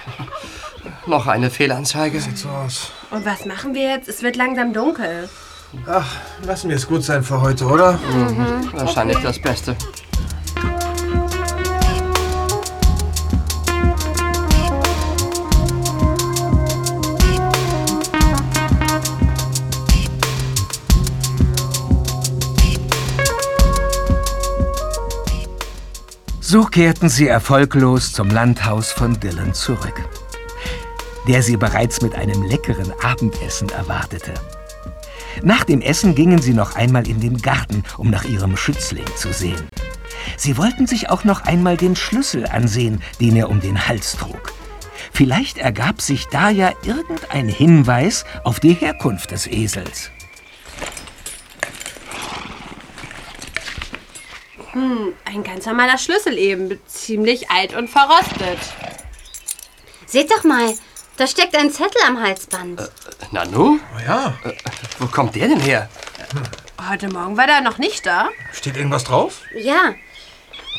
Speaker 4: noch eine Fehlanzeige.
Speaker 6: Sieht so aus.
Speaker 7: Und was machen wir jetzt? Es wird langsam dunkel.
Speaker 6: Ach, lassen wir es gut sein für heute, oder?
Speaker 4: Mhm, wahrscheinlich das Beste.
Speaker 1: So kehrten sie erfolglos zum Landhaus von Dylan zurück, der sie bereits mit einem leckeren Abendessen erwartete. Nach dem Essen gingen sie noch einmal in den Garten, um nach ihrem Schützling zu sehen. Sie wollten sich auch noch einmal den Schlüssel ansehen, den er um den Hals trug. Vielleicht ergab sich da ja irgendein Hinweis auf die Herkunft des Esels.
Speaker 7: Hm, ein ganz normaler Schlüssel eben. Ziemlich alt und verrostet.
Speaker 5: Seht doch mal, da steckt ein Zettel am Halsband.
Speaker 4: Nanu?
Speaker 6: Oh ja.
Speaker 4: Äh, wo kommt der denn her?
Speaker 7: Heute Morgen war er noch nicht da.
Speaker 6: Steht irgendwas drauf?
Speaker 5: Ja.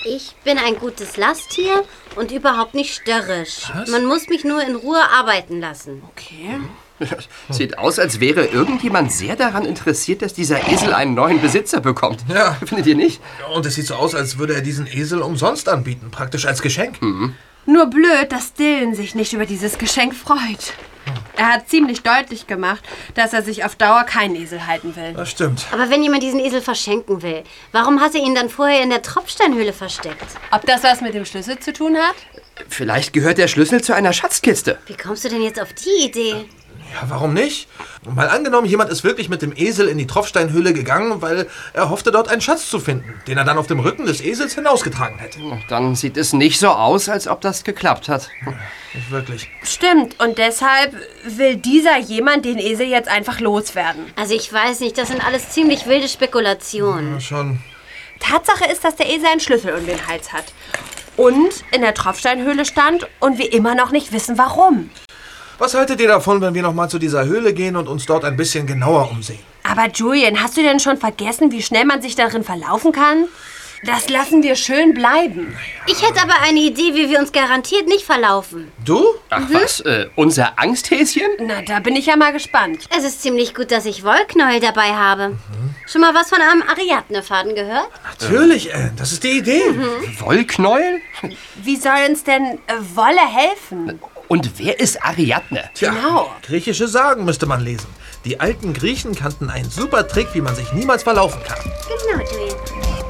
Speaker 5: Ich bin ein gutes Lasttier und überhaupt nicht störrisch.
Speaker 4: Was?
Speaker 5: Man muss mich nur in Ruhe arbeiten lassen.
Speaker 7: Okay.
Speaker 4: Sieht aus, als wäre irgendjemand sehr daran interessiert, dass dieser Esel einen neuen Besitzer bekommt.
Speaker 6: Ja.
Speaker 4: Findet ihr nicht?
Speaker 6: Und es sieht so aus, als würde er diesen Esel umsonst anbieten, praktisch als Geschenk.
Speaker 4: Mhm.
Speaker 7: Nur blöd, dass Dylan sich nicht über dieses Geschenk freut. Er hat ziemlich deutlich gemacht, dass er sich auf Dauer keinen Esel halten will.
Speaker 6: Das stimmt.
Speaker 5: Aber wenn jemand diesen Esel verschenken will, warum hat er ihn dann vorher in der Tropfsteinhöhle versteckt?
Speaker 7: Ob das was mit dem Schlüssel zu tun hat?
Speaker 4: Vielleicht gehört der Schlüssel zu einer Schatzkiste.
Speaker 5: Wie kommst du denn jetzt auf die Idee?
Speaker 6: Ja, warum nicht? Mal angenommen, jemand ist wirklich mit dem Esel in die Tropfsteinhöhle gegangen, weil er hoffte, dort einen Schatz zu finden, den er dann auf dem Rücken des Esels hinausgetragen hätte.
Speaker 4: Dann sieht es nicht so aus, als ob das geklappt hat.
Speaker 6: Nicht wirklich.
Speaker 7: Stimmt, und deshalb will dieser jemand den Esel jetzt einfach loswerden.
Speaker 5: Also ich weiß nicht, das sind alles ziemlich wilde Spekulationen.
Speaker 6: Ja, schon.
Speaker 7: Tatsache ist, dass der Esel einen Schlüssel um den Hals hat. Und in der Tropfsteinhöhle stand und wir immer noch nicht wissen, warum.
Speaker 6: Was haltet ihr davon, wenn wir noch mal zu dieser Höhle gehen und uns dort ein bisschen genauer umsehen?
Speaker 7: Aber Julian, hast du denn schon vergessen, wie schnell man sich darin verlaufen kann? Das lassen wir schön bleiben.
Speaker 5: Ich hätte aber eine Idee, wie wir uns garantiert nicht verlaufen.
Speaker 6: Du?
Speaker 4: Ach was, äh, unser Angsthäschen?
Speaker 7: Na, da bin ich ja mal gespannt.
Speaker 5: Es ist ziemlich gut, dass ich Wollknäuel dabei habe. Schon mal was von einem Ariadne-Faden gehört?
Speaker 6: Natürlich, äh, das ist die Idee.
Speaker 4: Wollknäuel?
Speaker 7: Wie soll uns denn äh, Wolle helfen?
Speaker 4: Und wer ist Ariadne?
Speaker 6: Tja,
Speaker 7: Genau.
Speaker 6: griechische Sagen müsste man lesen. Die alten Griechen kannten einen super Trick, wie man sich niemals verlaufen kann.
Speaker 5: Genau, Julian.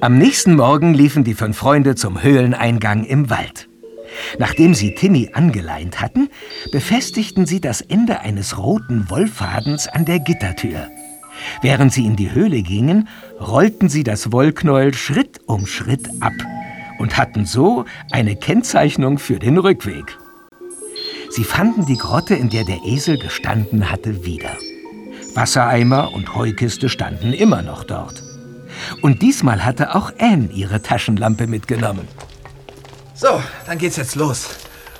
Speaker 1: Am nächsten Morgen liefen die fünf Freunde zum Höhleneingang im Wald. Nachdem sie Timmy angeleint hatten, befestigten sie das Ende eines roten Wollfadens an der Gittertür. Während sie in die Höhle gingen, rollten sie das Wollknäuel Schritt um Schritt ab und hatten so eine Kennzeichnung für den Rückweg. Sie fanden die Grotte, in der der Esel gestanden hatte, wieder. Wassereimer und Heukiste standen immer noch dort. Und diesmal hatte auch Anne ihre Taschenlampe mitgenommen.
Speaker 6: So, dann geht's jetzt los.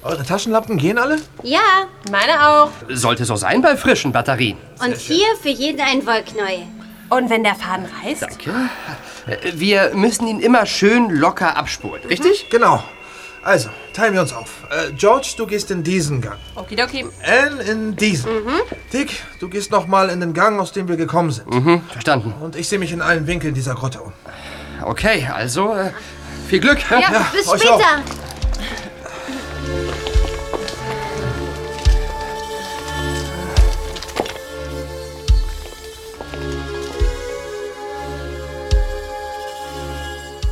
Speaker 6: Eure Taschenlampen gehen alle?
Speaker 5: Ja,
Speaker 7: Meine auch.
Speaker 4: Sollte so sein bei frischen Batterien.
Speaker 5: und hier für jeden ein Wollknäuel.
Speaker 7: Und wenn der Faden reißt?
Speaker 4: Danke. Äh, Wir müssen ihn immer schön locker abspulen, richtig?
Speaker 6: Genau. Also, teilen wir uns auf. Äh, George, du gehst in diesen Gang.
Speaker 7: Okidoki.
Speaker 6: Anne in diesen. Dick, du gehst noch mal in den Gang, aus dem wir gekommen sind.
Speaker 4: Mhm, verstanden.
Speaker 6: Und ich sehe mich in allen Winkeln dieser Grotte um.
Speaker 4: Okay, also äh, viel Glück.
Speaker 5: Ja, bis
Speaker 6: euch
Speaker 5: später.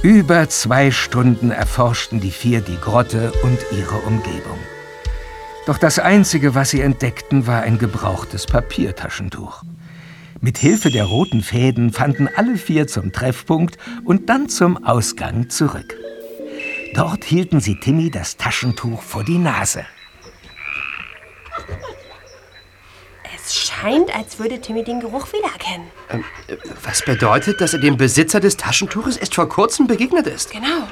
Speaker 1: Über zwei Stunden erforschten die vier die Grotte und ihre Umgebung. Doch das Einzige, was sie entdeckten, war ein gebrauchtes Papiertaschentuch. Mit Hilfe der roten Fäden fanden alle vier zum Treffpunkt und dann zum Ausgang zurück. Dort hielten sie Timmy das Taschentuch vor die Nase.
Speaker 7: Es scheint, als würde Timmy den Geruch wiedererkennen.
Speaker 4: Ähm, äh, was bedeutet, dass er dem Besitzer des Taschentuches erst vor kurzem begegnet ist?
Speaker 7: Genau.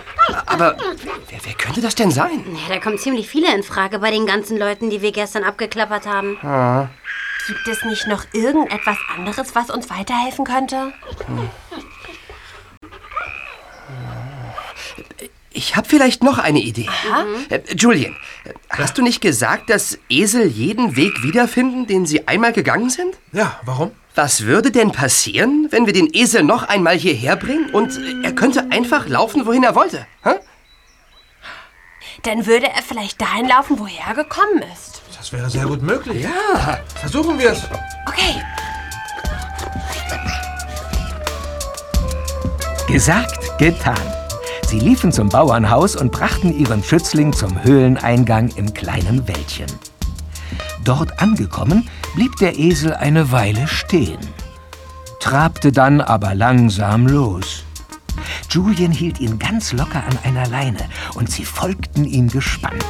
Speaker 4: Aber wer, wer könnte das denn sein?
Speaker 5: Ja, da kommen ziemlich viele in Frage bei den ganzen Leuten, die wir gestern abgeklappert haben.
Speaker 4: Ah,
Speaker 7: Gibt es nicht noch irgendetwas anderes, was uns weiterhelfen könnte?
Speaker 4: Ich habe vielleicht noch eine Idee.
Speaker 7: Aha.
Speaker 4: Äh, Julian, hast du nicht gesagt, dass Esel jeden Weg wiederfinden, den sie einmal gegangen sind?
Speaker 6: Ja, warum?
Speaker 4: Was würde denn passieren, wenn wir den Esel noch einmal hierher bringen und er könnte einfach laufen, wohin er wollte? Hä?
Speaker 7: Dann würde er vielleicht dahin laufen, woher er gekommen ist.
Speaker 6: Das wäre sehr gut möglich.
Speaker 4: Ja.
Speaker 6: Versuchen wir es.
Speaker 7: Okay.
Speaker 1: Gesagt, getan. Sie liefen zum Bauernhaus und brachten ihren Schützling zum Höhleneingang im kleinen Wäldchen. Dort angekommen, blieb der Esel eine Weile stehen, trabte dann aber langsam los. Julian hielt ihn ganz locker an einer Leine und sie folgten ihm gespannt.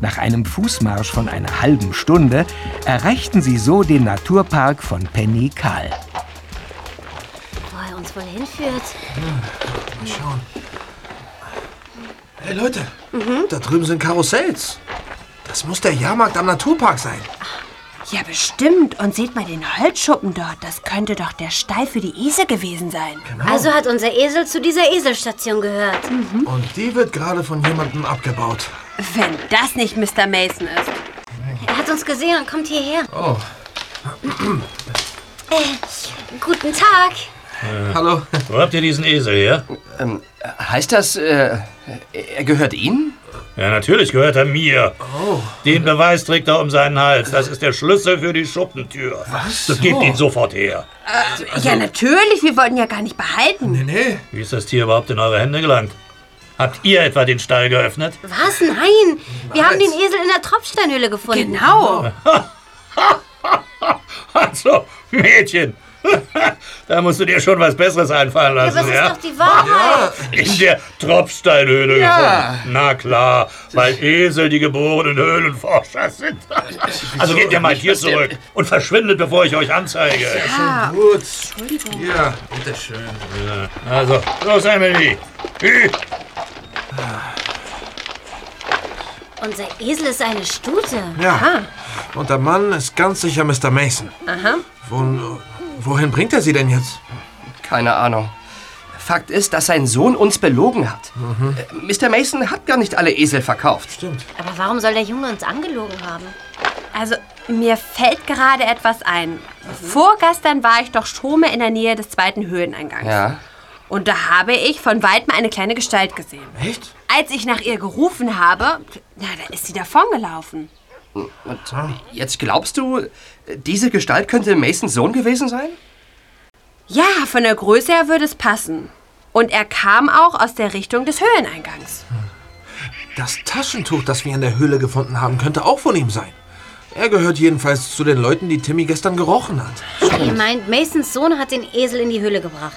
Speaker 1: Nach einem Fußmarsch von einer halben Stunde erreichten sie so den Naturpark von Penny Kahl.
Speaker 5: Uns wohl hinführt.
Speaker 6: Mal schauen. Hey Leute, da drüben sind Karussells. Das muss der Jahrmarkt am Naturpark sein.
Speaker 7: Ja, bestimmt. Und seht mal den Holzschuppen dort. Das könnte doch der Stall für die Esel gewesen sein.
Speaker 5: Also hat unser Esel zu dieser Eselstation gehört.
Speaker 6: Und die wird gerade von jemandem abgebaut.
Speaker 7: Wenn das nicht Mr. Mason ist.
Speaker 5: Er hat uns gesehen und kommt hierher.
Speaker 6: Oh.
Speaker 5: Äh, guten Tag.
Speaker 6: Hallo.
Speaker 17: Wo habt ihr diesen Esel her?
Speaker 4: Ähm, heißt das, äh, er gehört Ihnen?
Speaker 17: Ja, natürlich gehört er mir. Den Beweis trägt er um seinen Hals. Das ist der Schlüssel für die Schuppentür.
Speaker 7: Was?
Speaker 17: Das gebt ihn sofort her.
Speaker 7: Äh, ja, natürlich. Wir wollten ja gar nicht behalten.
Speaker 6: Nee, nee.
Speaker 17: Wie ist das Tier überhaupt in eure Hände gelangt? Habt ihr etwa den Stall geöffnet?
Speaker 5: Was? Nein. Wir haben den Esel in der Tropfsteinhöhle gefunden.
Speaker 7: Genau.
Speaker 17: Also, Mädchen, da musst du dir schon was Besseres einfallen
Speaker 5: Ja,
Speaker 17: lassen,
Speaker 5: aber es
Speaker 17: ja?
Speaker 5: ist doch die Wahrheit.
Speaker 17: In der Tropfsteinhöhle
Speaker 4: Ja.
Speaker 17: gefunden. Na klar, weil Esel die geborenen Höhlenforscher sind. Also geht ihr mal hier zurück und verschwindet, bevor ich euch anzeige.
Speaker 6: Schon gut.
Speaker 7: Entschuldigung.
Speaker 6: Ja, bitteschön.
Speaker 17: Ja, also, los, Emily. Hü.
Speaker 5: Unser Esel ist eine Stute.
Speaker 6: Ja. Und der Mann ist ganz sicher Mr. Mason.
Speaker 7: Aha.
Speaker 6: Wo, wohin bringt er sie denn jetzt?
Speaker 4: Keine Ahnung. Fakt ist, dass sein Sohn uns belogen hat. Äh, Mr. Mason hat gar nicht alle Esel verkauft.
Speaker 6: Stimmt.
Speaker 5: Aber warum soll der Junge uns angelogen haben?
Speaker 7: Also, mir fällt gerade etwas ein. Vorgestern war ich doch schon mal in der Nähe des zweiten Höhleneingangs.
Speaker 4: Ja.
Speaker 7: Und da habe ich von weitem eine kleine Gestalt gesehen.
Speaker 6: Echt?
Speaker 7: Als ich nach ihr gerufen habe, na, da ist sie davongelaufen.
Speaker 4: Und jetzt glaubst du, diese Gestalt könnte Masons Sohn gewesen sein?
Speaker 7: Ja, von der Größe her würde es passen. Und er kam auch aus der Richtung des Höhleneingangs.
Speaker 6: Das Taschentuch, das wir in der Höhle gefunden haben, könnte auch von ihm sein. Er gehört jedenfalls zu den Leuten, die Timmy gestern gerochen hat.
Speaker 5: Ihr meint, Masons Sohn hat den Esel in die Höhle gebracht.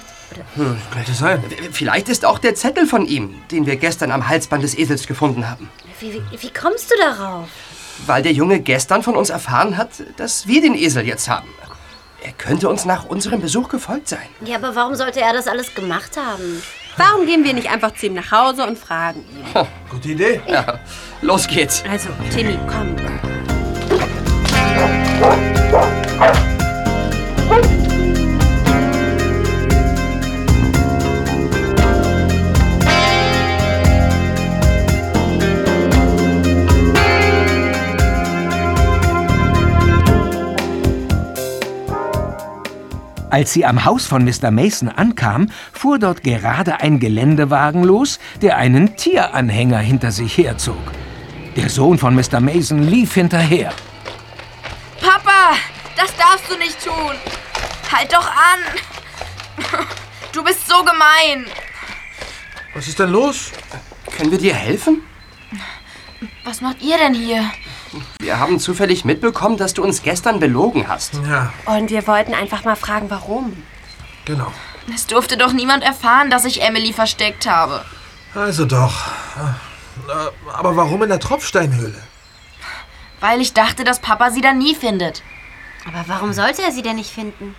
Speaker 6: Hm, könnte sein.
Speaker 4: Vielleicht ist auch der Zettel von ihm, den wir gestern am Halsband des Esels gefunden haben.
Speaker 5: Wie, wie, wie kommst du darauf?
Speaker 4: Weil der Junge gestern von uns erfahren hat, dass wir den Esel jetzt haben. Er könnte uns nach unserem Besuch gefolgt sein.
Speaker 5: Ja, aber warum sollte er das alles gemacht haben?
Speaker 7: Warum gehen wir nicht einfach zu ihm nach Hause und fragen ihn?
Speaker 6: Gute Idee.
Speaker 4: Ja, los geht's.
Speaker 7: Also, Timmy, komm.
Speaker 1: Als sie am Haus von Mr. Mason ankam, fuhr dort gerade ein Geländewagen los, der einen Tieranhänger hinter sich herzog. Der Sohn von Mr. Mason lief hinterher.
Speaker 15: Papa, das darfst du nicht tun. Halt doch an. Du bist so gemein.
Speaker 6: Was ist denn los?
Speaker 4: Können wir dir helfen?
Speaker 15: Was macht ihr denn hier?
Speaker 4: Wir haben zufällig mitbekommen, dass du uns gestern belogen hast.
Speaker 6: Ja,
Speaker 7: Und wir wollten einfach mal fragen, warum.
Speaker 6: genau.
Speaker 15: Es durfte doch niemand erfahren, dass ich Emily versteckt habe.
Speaker 6: Also doch. Äh, Aber warum in der Tropfsteinhöhle?
Speaker 15: Weil ich dachte, dass Papa sie dann nie findet.
Speaker 5: Aber warum sollte er sie denn nicht finden?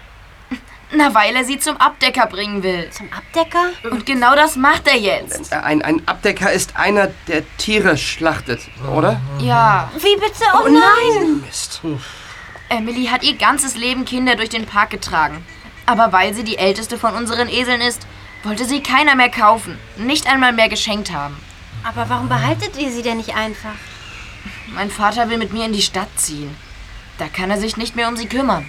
Speaker 15: Na, weil er sie zum Abdecker bringen will.
Speaker 5: Zum Abdecker?
Speaker 15: Und genau das macht er jetzt.
Speaker 4: Ein, ein Abdecker ist einer, der Tiere schlachtet, oder?
Speaker 15: Ja.
Speaker 5: Wie bitte? Oh, nein!
Speaker 4: Mist.
Speaker 15: Emily hat ihr ganzes Leben Kinder durch den Park getragen. Aber weil sie die älteste von unseren Eseln ist, wollte sie keiner mehr kaufen. Nicht einmal mehr geschenkt haben.
Speaker 5: Aber warum behaltet ihr sie denn nicht einfach?
Speaker 15: Mein Vater will mit mir in die Stadt ziehen. Da kann er sich nicht mehr um sie kümmern.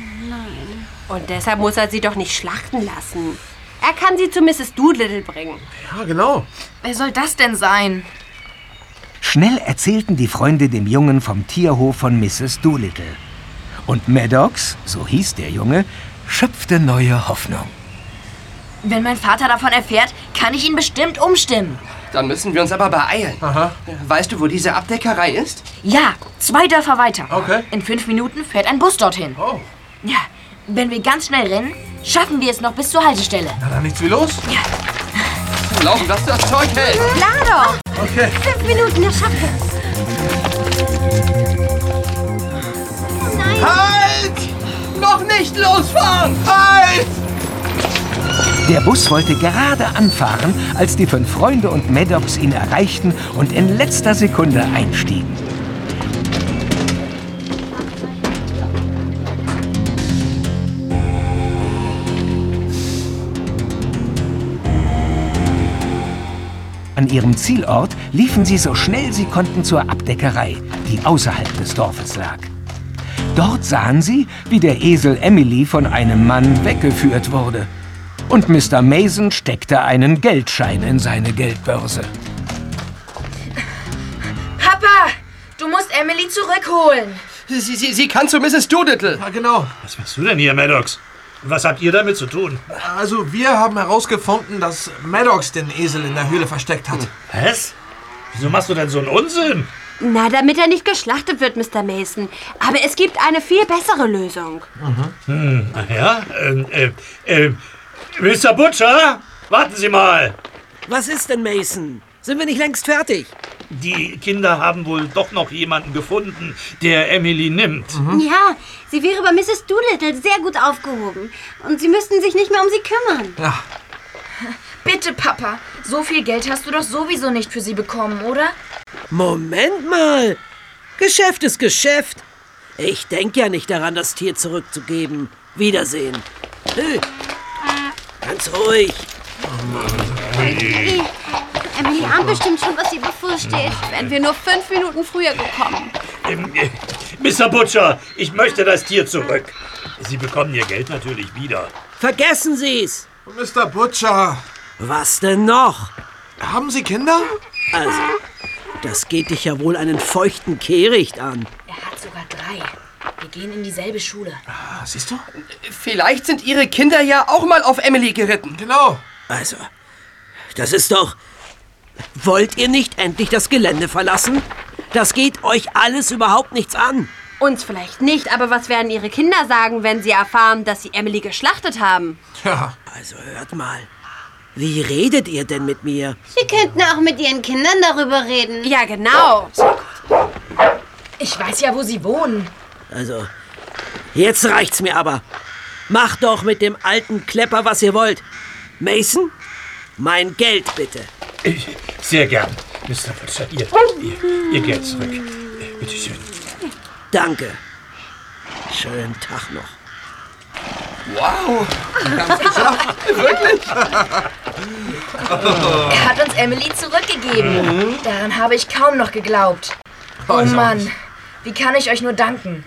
Speaker 7: Und deshalb muss er sie doch nicht schlachten lassen. Er kann sie zu Mrs. Doolittle bringen.
Speaker 6: Ja, genau.
Speaker 15: Wer soll das denn sein?
Speaker 1: Schnell erzählten die Freunde dem Jungen vom Tierhof von Mrs. Doolittle. Und Maddox, so hieß der Junge, schöpfte neue Hoffnung.
Speaker 15: Wenn mein Vater davon erfährt, kann ich ihn bestimmt umstimmen.
Speaker 4: Dann müssen wir uns aber beeilen.
Speaker 6: Aha.
Speaker 4: Weißt du, wo diese Abdeckerei ist?
Speaker 15: Ja, zwei Dörfer weiter.
Speaker 6: Okay.
Speaker 15: In fünf Minuten fährt ein Bus dorthin.
Speaker 6: Oh.
Speaker 15: Ja, wenn wir ganz schnell rennen, schaffen wir es noch bis zur Haltestelle.
Speaker 6: Na, dann nichts wie los.
Speaker 4: Laufen, dass das Zeug hält.
Speaker 5: Klar doch!
Speaker 6: Okay.
Speaker 5: Fünf Minuten, das schafft er. Oh nein!
Speaker 4: Halt! Noch nicht losfahren! Halt!
Speaker 1: Der Bus wollte gerade anfahren, als die fünf Freunde und Maddox ihn erreichten und in letzter Sekunde einstiegen. An ihrem Zielort liefen sie so schnell sie konnten zur Abdeckerei, die außerhalb des Dorfes lag. Dort sahen sie, wie der Esel Emily von einem Mann weggeführt wurde. Und Mr. Mason steckte einen Geldschein in seine Geldbörse.
Speaker 15: Papa, du musst Emily zurückholen.
Speaker 4: Sie, sie, sie kann zu Mrs. Doolittle.
Speaker 6: Ja, genau.
Speaker 17: Was machst du denn hier, Maddox? Was habt ihr damit zu tun?
Speaker 6: Also, wir haben herausgefunden, dass Maddox den Esel in der Höhle versteckt hat.
Speaker 17: Was? Wieso machst du denn so einen Unsinn?
Speaker 7: Na, damit er nicht geschlachtet wird, Mr. Mason. Aber es gibt eine viel bessere Lösung.
Speaker 17: Hm, ach ja? Ähm, äh, äh, Mr. Butcher, warten Sie mal.
Speaker 18: Was ist denn, Mason? Sind wir nicht längst fertig?
Speaker 17: Die Kinder haben wohl doch noch jemanden gefunden, der Emily nimmt.
Speaker 5: Ja, sie wäre bei Mrs. Doolittle sehr gut aufgehoben. Und sie müssten sich nicht mehr um sie kümmern.
Speaker 6: Ja.
Speaker 15: Bitte, Papa. So viel Geld hast du doch sowieso nicht für sie bekommen, oder?
Speaker 18: Moment mal. Geschäft ist Geschäft. Ich denke ja nicht daran, das Tier zurückzugeben. Wiedersehen. Hey. Ganz ruhig.
Speaker 5: Emily, Emily ahnt bestimmt schon, was ihr bevorsteht.
Speaker 7: Wären wir nur fünf Minuten früher gekommen.
Speaker 17: Ähm, äh, Mr. Butcher, ich möchte das Tier zurück. Sie bekommen Ihr Geld natürlich wieder.
Speaker 18: Vergessen Sie's.
Speaker 6: Mr. Butcher.
Speaker 18: Was denn noch?
Speaker 6: Haben Sie Kinder?
Speaker 18: Also, das geht dich ja wohl einen feuchten Kehricht an.
Speaker 15: Er hat sogar drei. Wir gehen in dieselbe Schule.
Speaker 6: Ah, siehst du?
Speaker 4: Vielleicht sind Ihre Kinder ja auch mal auf Emily geritten.
Speaker 6: Genau.
Speaker 18: Also, das ist doch... Wollt ihr nicht endlich das Gelände verlassen? Das geht euch alles überhaupt nichts an.
Speaker 7: Uns vielleicht nicht, aber was werden ihre Kinder sagen, wenn sie erfahren, dass sie Emily geschlachtet haben?
Speaker 6: Ja.
Speaker 18: Also hört mal. Wie redet ihr denn mit mir?
Speaker 5: Sie könnten auch mit ihren Kindern darüber reden.
Speaker 7: Ja, genau.
Speaker 15: Ich weiß ja, wo sie wohnen.
Speaker 18: Also, jetzt reicht's mir aber. Macht doch mit dem alten Klepper, was ihr wollt. Mason, mein Geld bitte.
Speaker 17: Ich, sehr gern, Mr. Butcher. Ihr, ihr, ihr Geld zurück. Bitte schön.
Speaker 18: Danke. Schönen Tag noch.
Speaker 4: Wow. Ganz geschafft. Wirklich?
Speaker 15: Er hat uns Emily zurückgegeben. Daran habe ich kaum noch geglaubt. Oh
Speaker 17: Also.
Speaker 15: Mann, wie kann ich euch nur danken?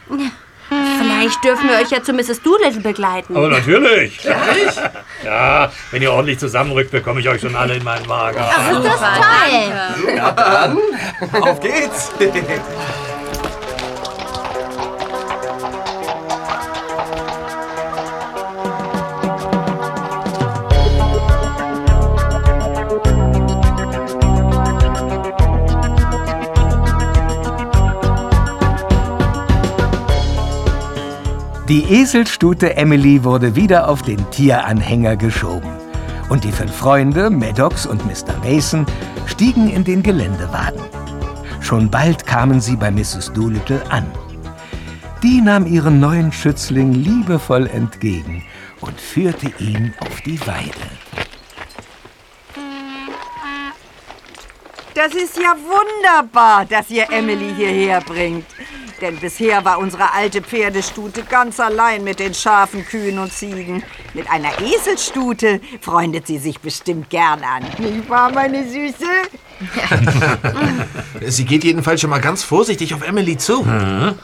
Speaker 7: Vielleicht dürfen wir euch ja zu Mrs. Doolittle begleiten.
Speaker 17: Aber natürlich. Ja, wenn ihr ordentlich zusammenrückt, bekomme ich euch schon alle in meinen Wagen.
Speaker 5: Das ist das toll.
Speaker 4: Na dann.
Speaker 6: Auf geht's.
Speaker 1: Die Eselstute Emily wurde wieder auf den Tieranhänger geschoben. Und die fünf Freunde, Maddox und Mr. Mason, stiegen in den Geländewagen. Schon bald kamen sie bei Mrs. Doolittle an. Die nahm ihren neuen Schützling liebevoll entgegen und führte ihn auf die Weide.
Speaker 12: Das ist ja wunderbar, dass ihr Emily hierher bringt. Denn bisher war unsere alte Pferdestute ganz allein mit den Schafen, Kühen und Ziegen. Mit einer Eselstute freundet sie sich bestimmt gern an. Nicht wahr, meine Süße?
Speaker 6: Sie geht jedenfalls schon mal ganz vorsichtig auf Emily zu.
Speaker 7: Aber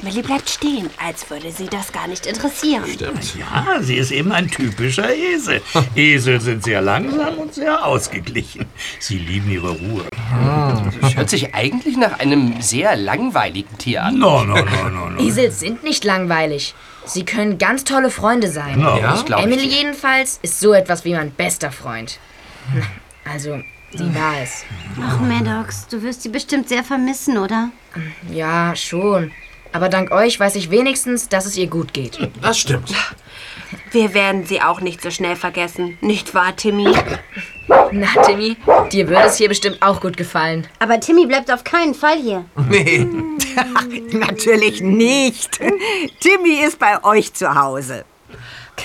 Speaker 7: Emily bleibt stehen, als würde sie das gar nicht interessieren.
Speaker 17: Stimmt. Ja, sie ist eben ein typischer Esel. Esel sind sehr langsam und sehr ausgeglichen. Sie lieben ihre Ruhe.
Speaker 4: Das hört sich eigentlich nach einem sehr langweiligen Tier an.
Speaker 17: No, no, no, no, no.
Speaker 15: Esel sind nicht langweilig. Sie können ganz tolle Freunde sein.
Speaker 17: Ja, das
Speaker 4: ich
Speaker 15: Emily
Speaker 4: dir.
Speaker 15: jedenfalls ist so etwas wie mein bester Freund. Also, sie war es.
Speaker 5: Ach, Maddox, du wirst sie bestimmt sehr vermissen, oder?
Speaker 15: Ja, schon. Aber dank euch weiß ich wenigstens, dass es ihr gut geht.
Speaker 6: Das stimmt.
Speaker 7: Wir werden sie auch nicht so schnell vergessen. Nicht wahr, Timmy?
Speaker 15: Na, Timmy, dir würde es hier bestimmt auch gut gefallen.
Speaker 5: Aber Timmy bleibt auf keinen Fall hier.
Speaker 6: Nee.
Speaker 12: Natürlich nicht. Timmy ist bei euch zu Hause.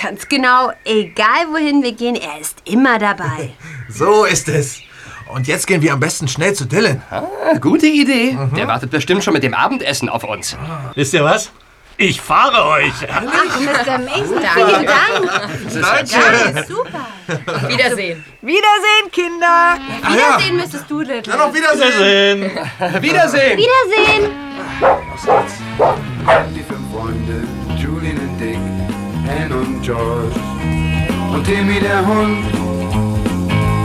Speaker 7: Ganz genau. Egal wohin wir gehen, er ist immer dabei.
Speaker 6: So ist es. Und jetzt gehen wir am besten schnell zu Dylan.
Speaker 4: Ah, gute Idee. Der wartet bestimmt schon mit dem Abendessen auf uns.
Speaker 17: Wisst ihr was? Ich fahre euch.
Speaker 5: Ach, Mr. Mason, vielen Dank.
Speaker 6: Danke.
Speaker 5: super.
Speaker 15: Wiedersehen.
Speaker 12: Wiedersehen, Kinder.
Speaker 5: Wiedersehen, Mrs. Doolittle.
Speaker 6: Dann auf Wiedersehen.
Speaker 4: Wiedersehen.
Speaker 5: Wiedersehen.
Speaker 2: Die fünf Freunde, Julian und Dick, Anne und George und Timmy der Hund.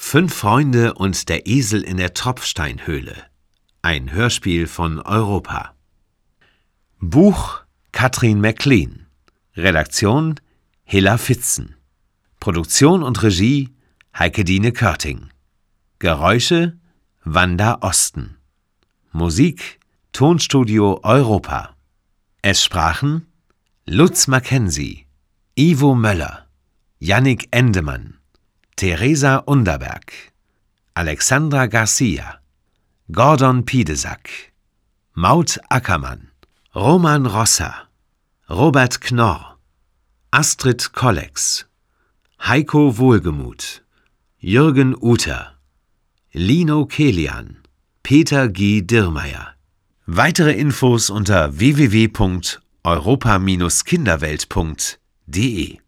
Speaker 19: Fünf Freunde und der Esel in der Tropfsteinhöhle. Ein Hörspiel von Europa. Buch Katrin McLean. Redaktion Hilla Fitzen. Produktion und Regie Heike-Dine Körting. Geräusche Wanda Osten. Musik Tonstudio Europa. Es sprachen Lutz Mackenzie, Ivo Möller, Yannick Endemann, Theresa Underberg, Alexandra Garcia, Gordon Piedesack, Maud Ackermann, Roman Rosser, Robert Knorr, Astrid Kollex, Heiko Wohlgemuth, Jürgen Uter, Lino Kelian, Peter G. Dirmeier. Weitere Infos unter www.europa-kinderwelt.de